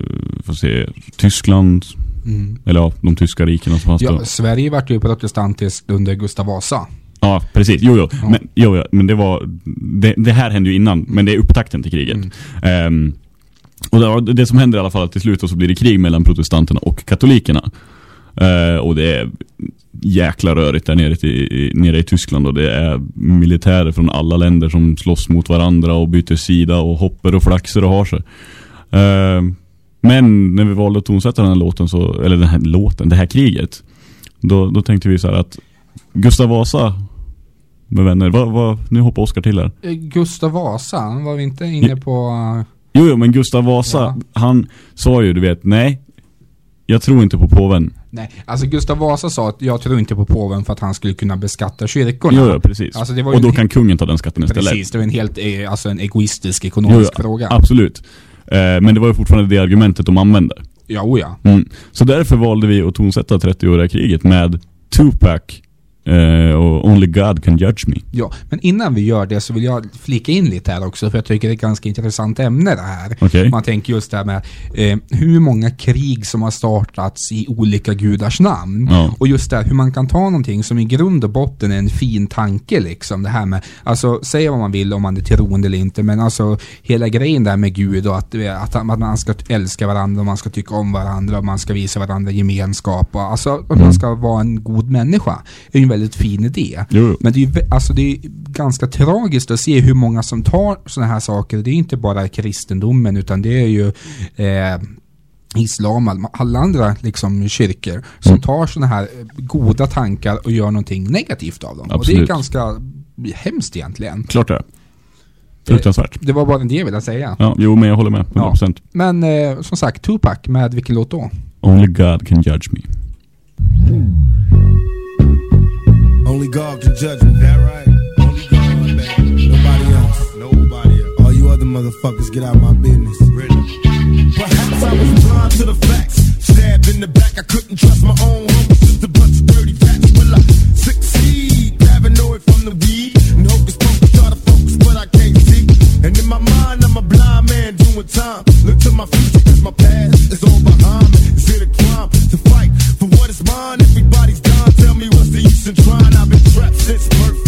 får se, Tyskland, Mm. eller ja, de tyska rikena som fanns Ja, då. Sverige vart ju protestantiskt under Gustav Vasa. Ja, precis. Jo, jo. Men, jo, jo. men det var, det, det här hände ju innan, men det är upptakten till kriget. Mm. Ehm, och det, det som händer i alla fall att till slut så blir det krig mellan protestanterna och katolikerna. Eh, och det är jäkla rörigt där nere i, i, nere i Tyskland och det är militärer från alla länder som slåss mot varandra och byter sida och hoppar och flaxer och har sig. Ehm, men när vi valde att tonsätta den här låten så, eller den här låten, det här kriget, då, då tänkte vi så här att Gustav Vasa med vänner, vad, vad, nu hoppar Oskar till här. Eh, Gustav Vasa, han var vi inte inne på... eh, Jo, jo, men Gustav Vasa, han sa ju, du vet, nej, jag tror inte på påven. Nej, alltså Gustav Vasa sa att jag tror inte på påven för att han skulle kunna beskatta kyrkorna. Jo, jo, precis. Alltså, det var ju och då kan kungen ta den skatten istället. Precis, det var en helt, eh, alltså en egoistisk ekonomisk jo, fråga. Absolut. Eh, men det var ju fortfarande det argumentet de använde. Ja, oh ja. Mm. Så därför valde vi att tonsätta 30-åriga kriget med Tupac eh, och Only God Can Judge Me. Ja, men innan vi gör det så vill jag flika in lite här också för jag tycker det är ett ganska intressant ämne det här. Okej. Man tänker just det här med eh, hur många krig som har startats i olika gudars namn. Ja. Och just det här hur man kan ta någonting som i grund och botten är en fin tanke liksom. Det här med, alltså säga vad man vill om man är troende eller inte men alltså hela grejen där med Gud och att, eh, att, att man ska älska varandra och man ska tycka om varandra och man ska visa varandra gemenskap och alltså att Mm. man ska vara en god människa. är ju en väldigt fin idé. Jo. Men det är ju alltså det är ganska tragiskt att se hur många som tar sådana här saker. Det är inte bara kristendomen utan det är ju eh, islam, all- alla andra liksom kyrkor som Mm. tar sådana här eh, goda tankar och gör någonting negativt av dem. Och det är Absolut. ganska hemskt egentligen. Klart det är. Fruktansvärt. Det var bara det jag ville säga. Ja, jo men jag håller med. 100%. Men eh, som sagt, Tupac med vilken låt då? Only God Can Judge Me. Only God can judge me. That right? Only God, baby. Nobody else. Nobody else. All you other motherfuckers, get out my business. Perhaps I was blind to the facts. Stabbed in the back, I couldn't trust my own homies. Just a bunch of dirty facts. Will I succeed? Paranoid from the weed. And hocus pocus, try to focus, but I can't see. And in my mind, I'm a blind man doing time. Look to my future, cause my past is all behind me. Is it a crime to fight for what is mine? Everybody's gone. Tell me in trying? I've been trapped since birth.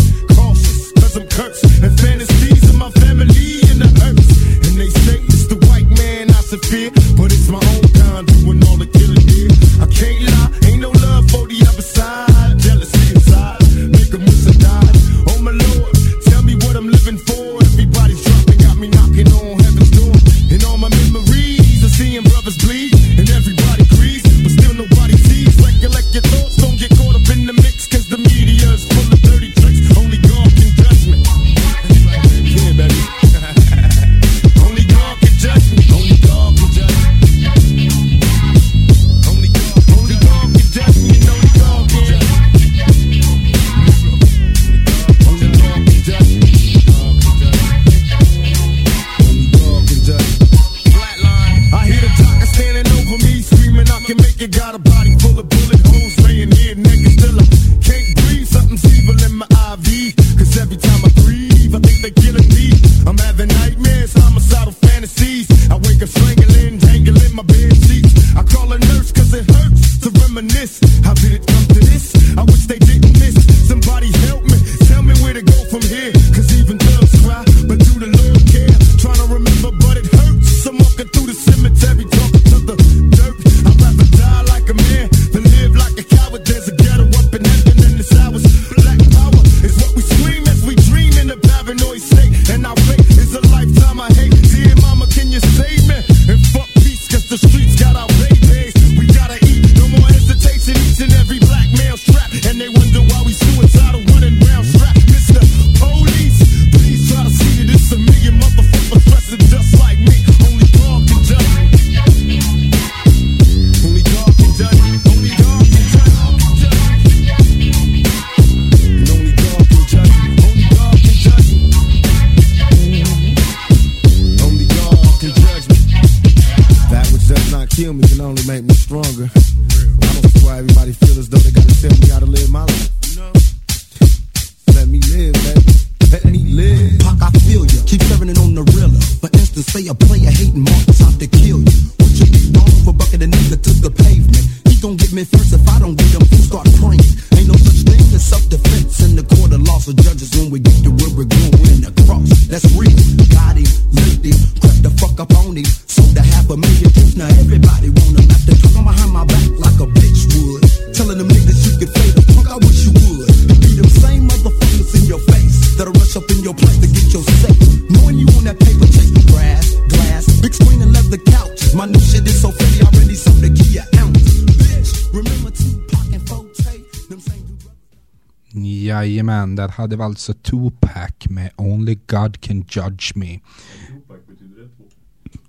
Där hade vi alltså Tupac med Only God Can Judge Me.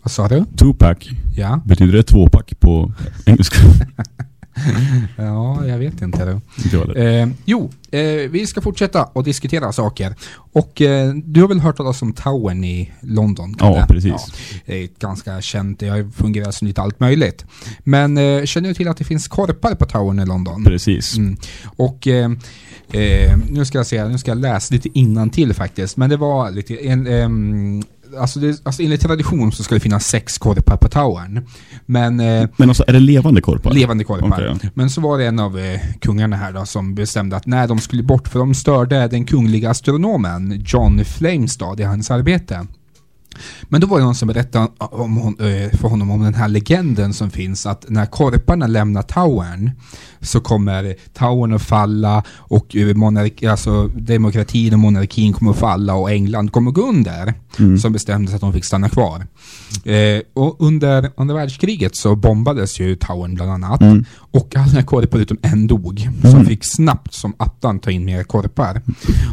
Vad sa du? Tupac. Ja. Betyder det tvåpack på engelska? ja, jag vet inte. Heller. Eh, jo, eh, vi ska fortsätta och diskutera saker. Och eh, du har väl hört talas om Towern i London? Ja, Kalle? precis. det är ganska känt, det har fungerat som lite allt möjligt. Men eh, känner du till att det finns korpar på Towern i London? Precis. Mm. Och eh, nu ska jag se, nu ska jag läsa lite till faktiskt. Men det var lite, en, ehm, alltså, det, alltså enligt tradition så ska det finnas sex korpar på Towern. Men eh, Men alltså, är det levande korpar? Levande korpar. Okej, ja. Men så var det en av eh, kungarna här då som bestämde att när de skulle bort för de störde den kungliga astronomen John Flamestad i hans arbete. Men då var det någon som berättade om, hon, eh, för honom om den här legenden som finns att när korparna lämnar towern så kommer towern att falla och eh, monark, alltså demokratin och monarkin kommer att falla och England kommer att gå under. Mm. Som bestämdes att de fick stanna kvar. Eh, och under andra världskriget så bombades ju towern bland annat. Mm. Och alla korpar utom en dog. Mm. fick snabbt som attan ta in mer korpar.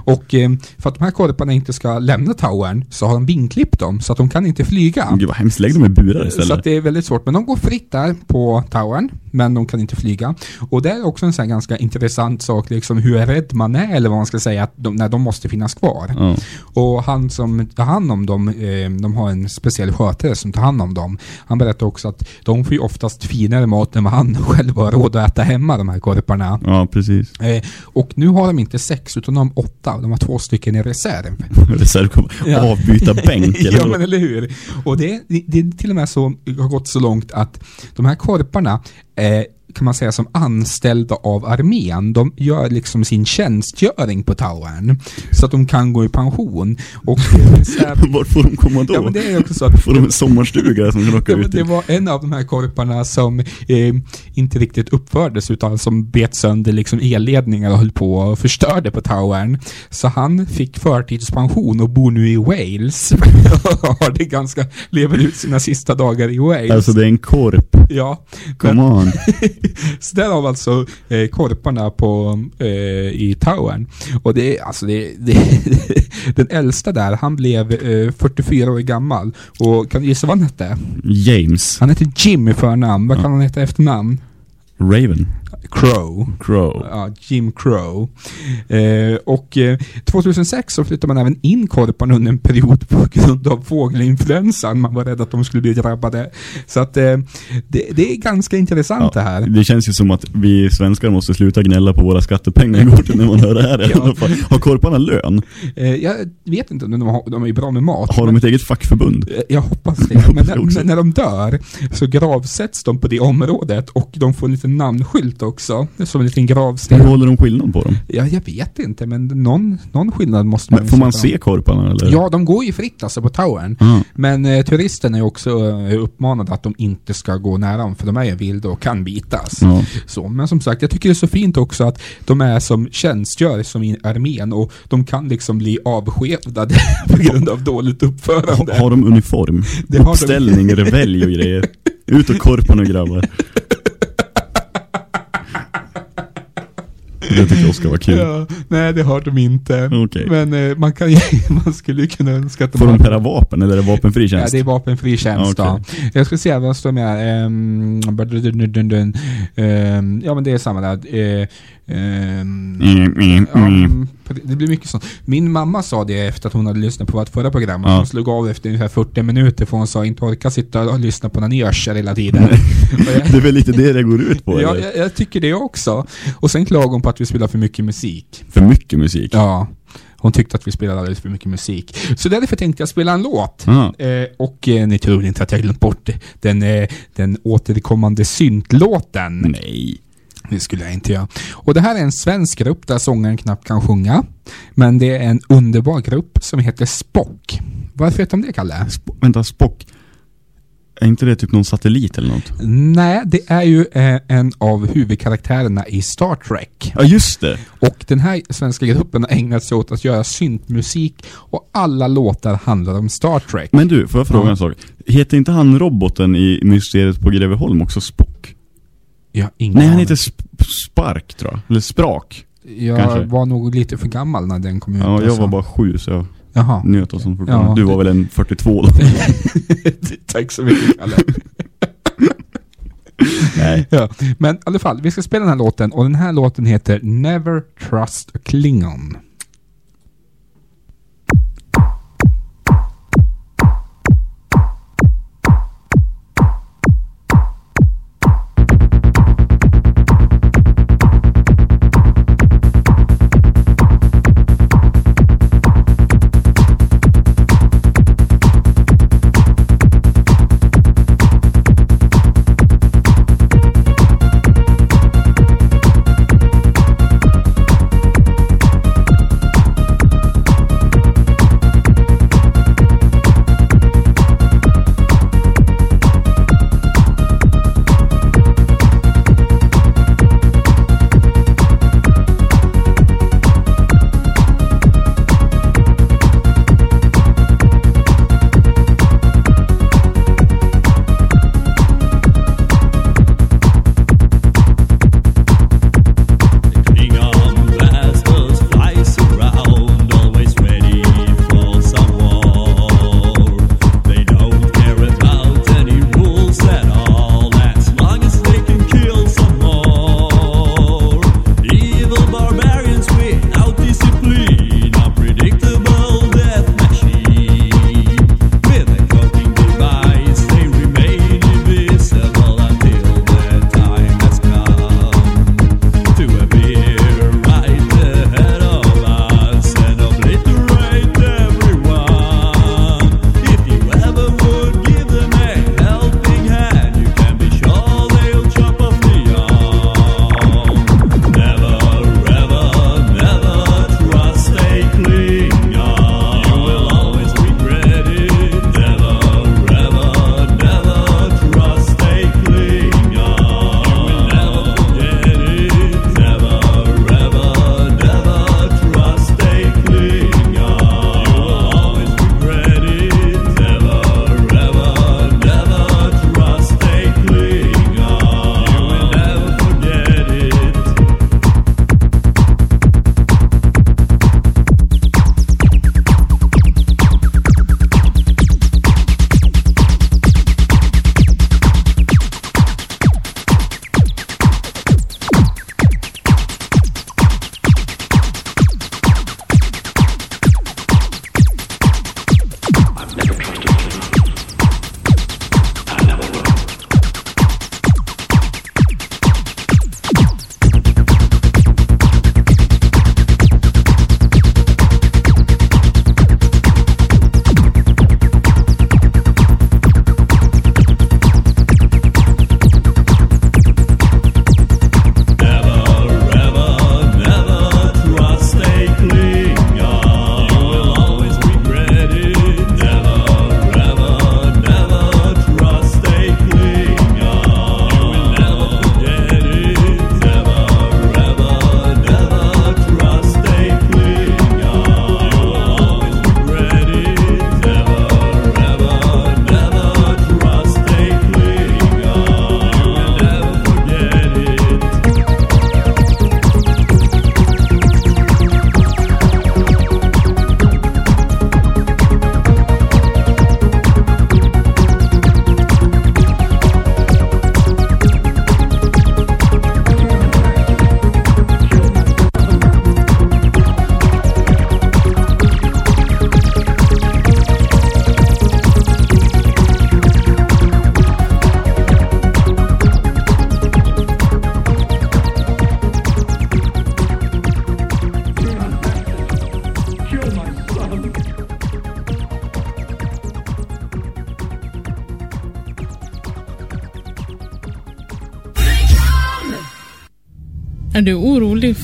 Och eh, för att de här korparna inte ska lämna towern så har de vinklippt dem så att de kan inte flyga. Gud vad hemskt, lägg dem i burar istället. Så att det är väldigt svårt. Men de går fritt där på towern, men de kan inte flyga. Och det är också en sån ganska intressant sak, liksom hur rädd man är, eller vad man ska säga, att de, när de måste finnas kvar. Ja. Och han som tar hand om dem, eh, de har en speciell skötare som tar hand om dem. Han berättar också att de får ju oftast finare mat än vad han själv har råd att äta hemma, de här korparna. Ja, precis. Eh, och nu har de inte sex, utan de har åtta. De har två stycken i reserv. Reservkorp. Ja. Avbyta bänk eller ja men eller hur. Och det, det, det är till och med så, har gått så långt att de här korparna eh, kan man säga som anställda av armén. De gör liksom sin tjänstgöring på towern. Så att de kan gå i pension. Och här, Vart får de komma då? Ja men det är också så att Får de en sommarstuga som kan åka Ja, men ut det var en av de här korparna som eh, inte riktigt uppfördes utan som bet sönder liksom elledningar och höll på och förstörde på towern. Så han fick förtidspension och bor nu i Wales. har det ganska, lever ut sina sista dagar i Wales. Alltså det är en korp. Ja. Come on. så där har vi alltså eh, korparna på, eh, i towern. Och det är alltså det, det Den äldsta där, han blev eh, 44 år gammal. Och kan du gissa vad han hette? James. Han heter Jim i förnamn. Vad kan han heta efternamn? Raven. Crow. Crow. Ja, Jim Crow. Eh, och eh, 2006 så flyttade man även in korparna under en period på grund av fågelinfluensan. Man var rädd att de skulle bli drabbade. Så att eh, det, det är ganska intressant det här. Det känns ju som att vi svenskar måste sluta gnälla på våra skattepengar går när man hör det här i Ja. Har korparna lön? Eh, jag vet inte om de har, de är bra med mat. Har de ett eget fackförbund? Eh, Jag hoppas det. Men när, men när de dör så gravsätts de på det området och de får en liten namnskylt också. Som en liten gravsten. Hur håller de skillnad på dem? Ja, jag vet inte, men någon, någon skillnad måste man Men får man se dem. korparna eller? Ja, de går ju fritt alltså på towern. Mm. Men eh, turisterna är också eh, uppmanade att de inte ska gå nära dem, för de är ju vilda och kan bitas. Ja. Så, men som sagt, jag tycker det är så fint också att de är som tjänstgör som i armén och de kan liksom bli avskedade på grund av dåligt uppförande. Ha, har de uniform? Det har de. Uppställning, revelj och grejer? Ut och korpa nu grabbar. Det tycker jag ska vara kul. Ja, nej, det har de inte. Okej. Men eh, man, kan, man skulle ju kunna önska att de Får de pera vapen eller är det vapenfri tjänst? Ja, det är vapenfri tjänst då. Jag ska se vad står med. Um, um, ja men det är samma där. Ehm, Mm, mm, mm. det blir mycket sånt. Min mamma sa det efter att hon hade lyssnat på vårt förra program. Ja. Hon slog av efter ungefär 40 minuter för hon sa inte orka sitta och lyssna på någon görsel hela tiden. Jag- Det är väl lite det det går ut på Ja, jag, jag tycker det också. Och sen klagade hon på att vi spelar för mycket musik. För mycket musik? Ja. Hon tyckte att vi spelade alldeles för mycket musik. Så därför tänkte jag spela en låt. Ja. Eh, och eh, ni tror inte att jag glömt bort. Den, eh, den återkommande syntlåten. Nej. Det skulle jag inte göra. Och det här är en svensk grupp där sångaren knappt kan sjunga. Men det är en underbar grupp som heter Spock. Varför vet du om det, Kalle? Vänta, Spock. Är inte det typ någon satellit eller något? Nej, det är ju eh, en av huvudkaraktärerna i Star Trek. Ja, just det. Och den här svenska gruppen har ägnat sig åt att göra syntmusik och alla låtar handlar om Star Trek. Men du, får jag fråga Ja. en sak? Heter inte han roboten i Mysteriet på Greveholm också Spock? Ja, ingen Nej, han heter Sp Spark tror jag. Eller Sprak. Jag kanske. var nog lite för gammal när den kom ut. Ja, jag alltså. var bara sju så jag Jaha. njöt av sånt. Ja, du det- var väl en 42 då? Tack så mycket, Kalle. Nej. Ja, men i alla fall, vi ska spela den här låten och den här låten heter Never Trust a Klingon.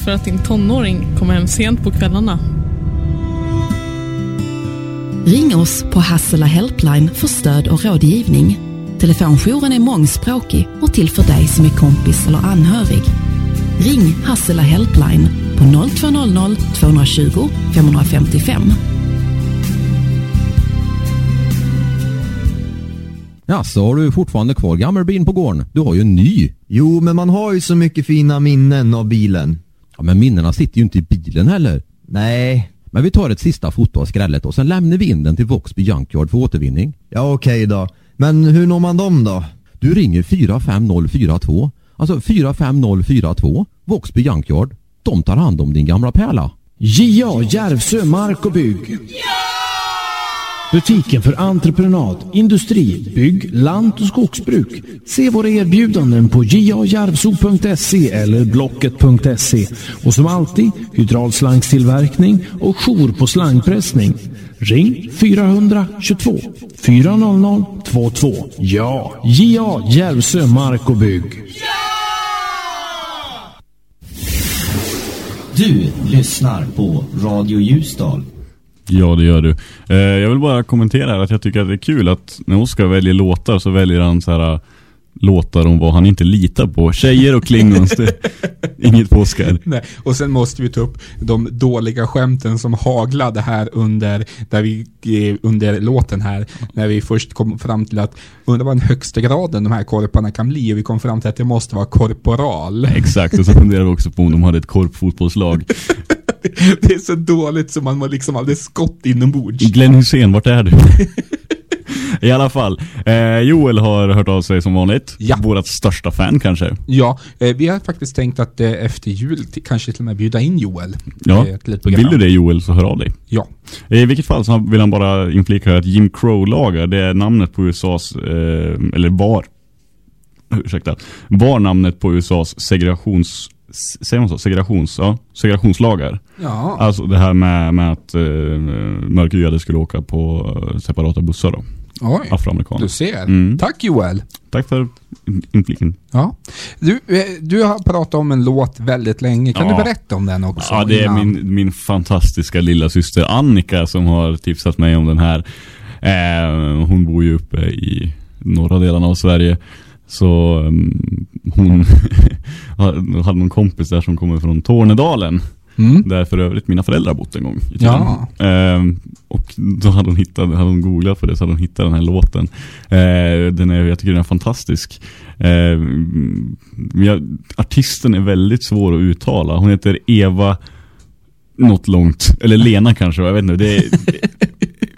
För att din tonåring kommer hem sent på kvällarna? Ring oss på Hassela Helpline för stöd och rådgivning. Telefonjouren är mångspråkig och till för dig som är kompis eller anhörig. Ring Hassela Helpline på 0200 220 555. Ja, så har du fortfarande kvar gammelbilen på gården? Du har ju en ny. Jo, men man har ju så mycket fina minnen av bilen. Ja, men minnena sitter ju inte i bilen heller. Nej. Men vi tar ett sista foto av skrället och sen lämnar vi in den till Voxby Junkyard för återvinning. Ja, okej då. Men hur når man dem då? Du ringer 45042. Alltså 45042. Voxby Junkyard. De tar hand om din gamla pärla. JA Järvsö Mark och Bygg. Butiken för entreprenad, industri, bygg, lant och skogsbruk. Se våra erbjudanden på jajarvso.se eller blocket.se. Och som alltid, hydraulslangstillverkning och jour på slangpressning. Ring 422 400 22. Ja, JA Järvsö Mark och Bygg. Du lyssnar på Radio Ljusdal. Ja, det gör du. Eh, jag vill bara kommentera här att jag tycker att det är kul att när Oskar väljer låtar så väljer han så här äh, låtar om vad han inte litar på. Tjejer och klingons, inget på Oskar. Nej, och sen måste vi ta upp de dåliga skämten som haglade här under, där vi, eh, under låten här. När vi först kom fram till att undra vad den högsta graden de här korparna kan bli. Och vi kom fram till att det måste vara korporal. Exakt, och så funderar vi också på om de hade ett korpfotbollslag. Det är så dåligt så man liksom alldeles skott inombords. Glenn Hussein, vart är du? I alla fall, eh, Joel har hört av sig som vanligt. Ja. Vårat största fan kanske. Ja, eh, vi har faktiskt tänkt att eh, efter jul kanske till och med bjuda in Joel. Ja, eh, vill du det Joel så hör av dig. Ja. I vilket fall så vill han bara inflika att Jim Crow-lagar, det är namnet på USAs, eh, eller var, ursäkta, var namnet på USAs segregations, säger man så? Segregations, ja, segregationslagar. Ja. Alltså det här med, med att eh, mörkhyade skulle åka på eh, separata bussar då. Oj, Afroamerikaner. du ser. Mm. Tack Joel. Tack för in- infliken. Ja. Du, eh, du har pratat om en låt väldigt länge. Kan Ja. du berätta om den också? Ja, det är innan? min, min fantastiska lilla syster Annika som har tipsat mig om den här. Eh, hon bor ju uppe i norra delarna av Sverige. Så um, hon hade någon kompis där som kommer från Tornedalen. Mm. Där för övrigt mina föräldrar bott en gång i tiden. Ja. Ehm, och då hade hon, hittat, hade hon googlat på det så hade hon hittat den här låten. Ehm, den är, jag tycker den är fantastisk. Ehm, jag, artisten är väldigt svår att uttala. Hon heter Eva något långt. Eller Lena kanske, jag vet inte. Det är,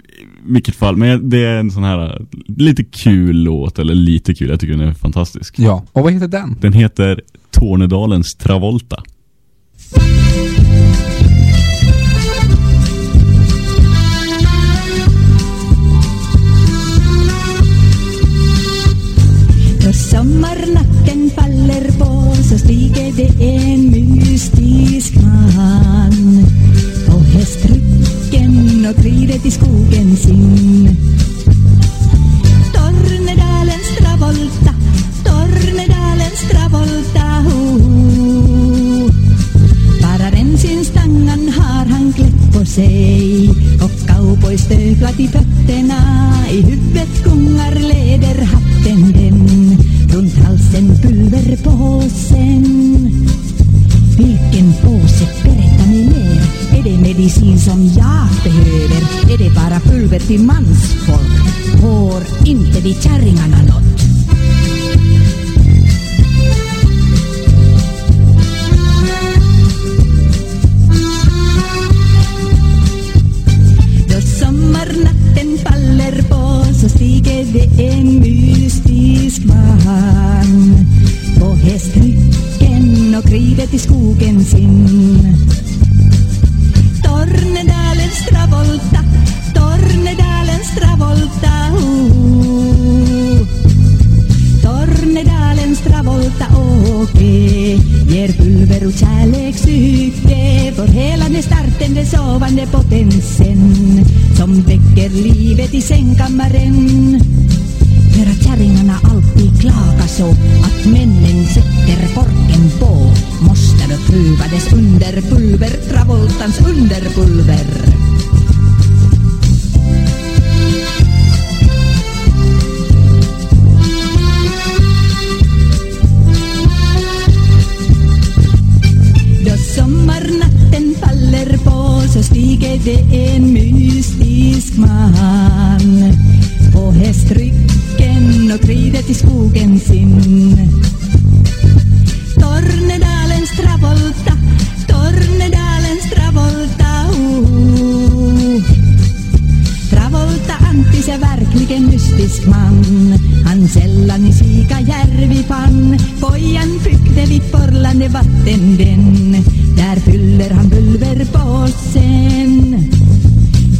vilket fall, men det är en sån här lite kul låt, eller lite kul, jag tycker den är fantastisk. Ja, och vad heter den? Den heter Tornedalens Travolta. Då sommarnatten faller på så stiger det en mystisk man och rider till skogen sin. Tornedalens Travolta, Tornedalens Travolta, ho. Bara bensinstangan har han klätt på sig och till fötterna. I huvudet gungar läderhatten den, runt halsen pulverpåsen. Vilken påse, berätta medicin som jag behöver? Är det bara pulver till mansfolk? Får inte de kärringarna nåt? Då sommarnatten faller på så stiger det en mystisk man på hästryggen och rider till skogen sin. Tornedalens Travolta, Tornedalens Travolta, oh. Uh. Tornedalens Travolta åke ger pulver och kärlekspsyke för hela den startande sovande potensen. Som väcker livet i sängkammaren för att kärringarna alltid klaga så att männen sätter korken på måste då pröva dess underpulver, Travoltans underpulver. Då sommarnatten faller på så stiger det en mystisk man på hästrygg hästryggen och rider till skogen sin. Tornedalens Travolta, Tornedalens Travolta, oh. Travolta Antis är verkligen mystisk man Han sällan i Sikajärvi fann Pojan byggde vid porlande vatten den Där fyller han pulverpåsen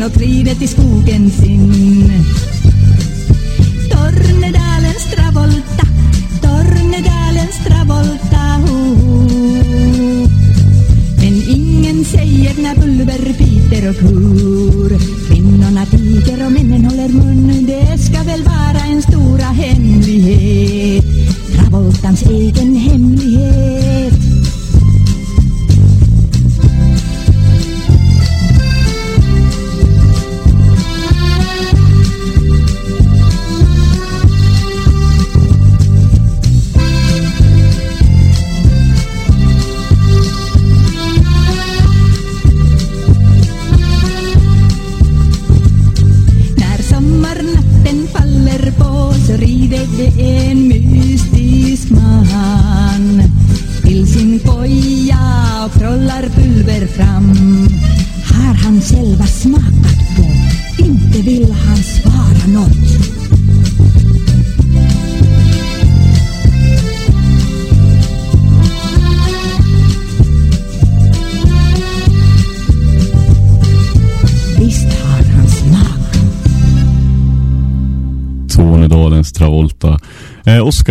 in och rider till skogen sin. Tornedalens Travolta, Tornedalens Travolta, ho. Men ingen säger när pulver biter och kur Kvinnorna tiger och männen håller mun Det ska väl vara en stora hemlighet Travoltans egen hemlighet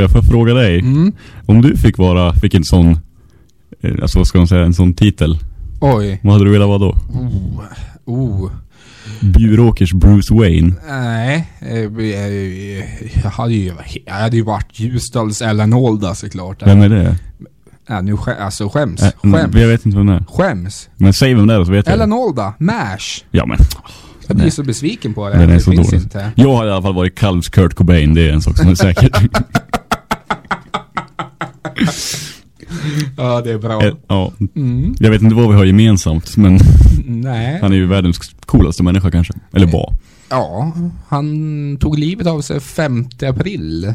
Får jag fråga dig? Mm. Om du fick vara, fick en sån, eh, alltså vad ska man säga, en sån titel. Oj. Vad hade du velat vara då? Oh. Oh. Bjuråkers Bruce Wayne. Nej, jag hade ju, jag hade ju varit Ljusdals Ellen Olda såklart. Vem är det? Ja, nu skä, alltså skäms. Äh, Skäms. jag vet inte vem det är. Skäms. Men säg vem det är så vet jag. Ellen Olda, MASH. Ja men. Jag blir Nej. så besviken på det. Den är det så finns dålig. inte. Jag hade i alla fall varit Calves Kurt Cobain, det är en sak som är säker. Ja, det är bra. Eh, ja. Mm. Jag vet inte vad vi har gemensamt, men Nej. han är ju världens coolaste människa kanske. Eller var. Ja, han tog livet av sig 5 april.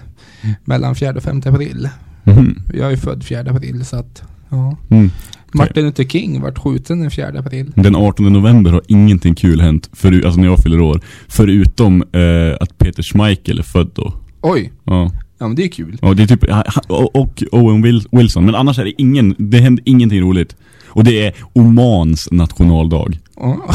Mellan 4 och 5 april. Mhm. Jag är född 4 april så att, ja. Mm. Martin Luther King vart skjuten den 4 april. Den 18 november har ingenting kul hänt, för, alltså när jag fyller år. Förutom eh, att Peter Schmeichel är född då. Oj. Ja. Ja men det är kul. Ja, det är typ, och Owen Wil- Wilson. Men annars är det ingen, det händer ingenting roligt. Och det är Omans nationaldag. Ja.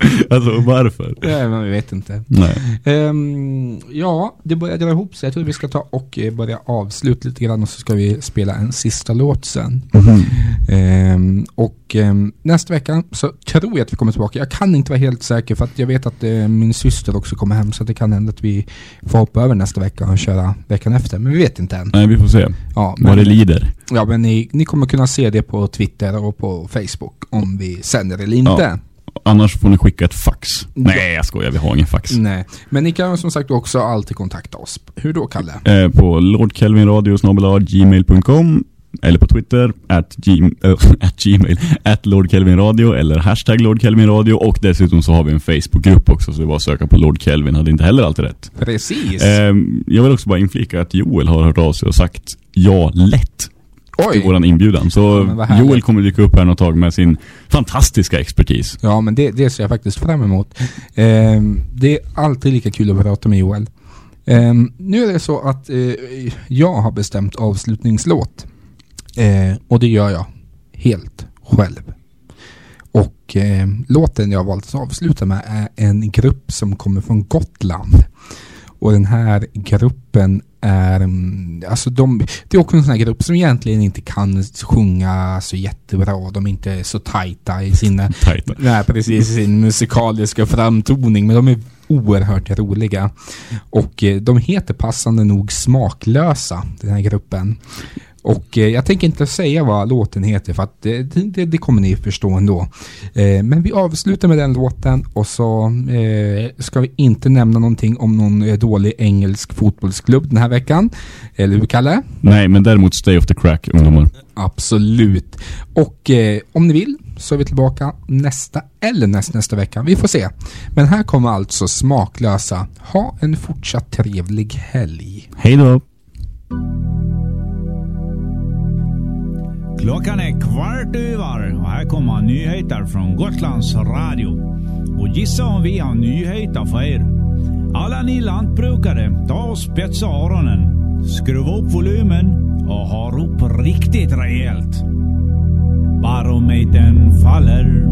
alltså varför? Nej, vi vet inte. Nej. Ehm, ja, det börjar dra ihop sig. Jag tror vi ska ta och eh, börja avsluta lite grann och så ska vi spela en sista låt sen. Mhm. Ehm, och ehm, nästa vecka så tror jag att vi kommer tillbaka. Jag kan inte vara helt säker för att jag vet att eh, min syster också kommer hem så det kan hända att vi får hoppa över nästa vecka och köra veckan efter. Men vi vet inte än. Nej, vi får se. Ja, Vad men- det lider. Ja, men ni, ni kommer kunna se det på Twitter och på Facebook om vi sänder eller inte. Ja. Annars får ni skicka ett fax. Nej, jag skojar. Vi har ingen fax. Nej, men ni kan som sagt också alltid kontakta oss. Hur då, Kalle? Eh, på lordkelvinradio.gmail.com eller på Twitter, at, äh, at gmail, at lordkelvinradio eller hashtag lordkelvinradio och dessutom så har vi en Facebookgrupp också så det var att söka på Lord Kelvin hade inte heller alltid rätt. Precis. Ehm, jag vill också bara inflika att Joel har hört av sig och sagt ja lätt Oj. till våran inbjudan. Så härligt. Joel kommer dyka upp här något tag med sin fantastiska expertis. Ja, men det, det ser jag faktiskt fram emot. Ehm, det är alltid lika kul att prata med Joel. Ehm, nu är det så att eh, jag har bestämt avslutningslåt. Eh, och det gör jag helt själv. Och eh, låten jag valt att avsluta med är en grupp som kommer från Gotland. Och den här gruppen är, mm, alltså de, det är också en sån här grupp som egentligen inte kan sjunga så jättebra. De är inte så tajta i sina, nej, precis, sin musikaliska framtoning. Men de är oerhört roliga. Och eh, de heter passande nog Smaklösa, den här gruppen. Och eh, jag tänker inte säga vad låten heter för att det, det, det kommer ni förstå ändå. Eh, men vi avslutar med den låten och så eh, ska vi inte nämna någonting om någon eh, dålig engelsk fotbollsklubb den här veckan. Eller hur Kalle? Nej, men däremot Stay off the crack, ungdomar. Absolut. Och eh, om ni vill så är vi tillbaka nästa eller näst, nästa vecka. Vi får se. Men här kommer alltså Smaklösa. Ha en fortsatt trevlig helg. Hej då! Klockan är kvart över och här kommer nyheter från Gotlands Radio. Och gissa om vi har nyheter för er. Alla ni lantbrukare, ta och spetsa öronen. Skruva upp volymen och ha upp riktigt rejält. Barometern faller.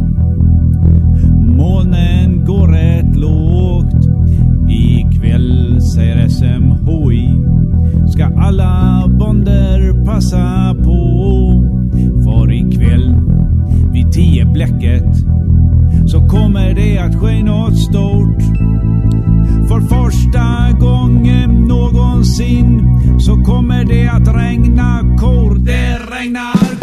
Molnen går rätt lågt. Ikväll säger SMHI ska alla bonder passa på. För ikväll vid tio bläcket så kommer det att ske något stort. För första gången någonsin så kommer det att regna kor. Det regnar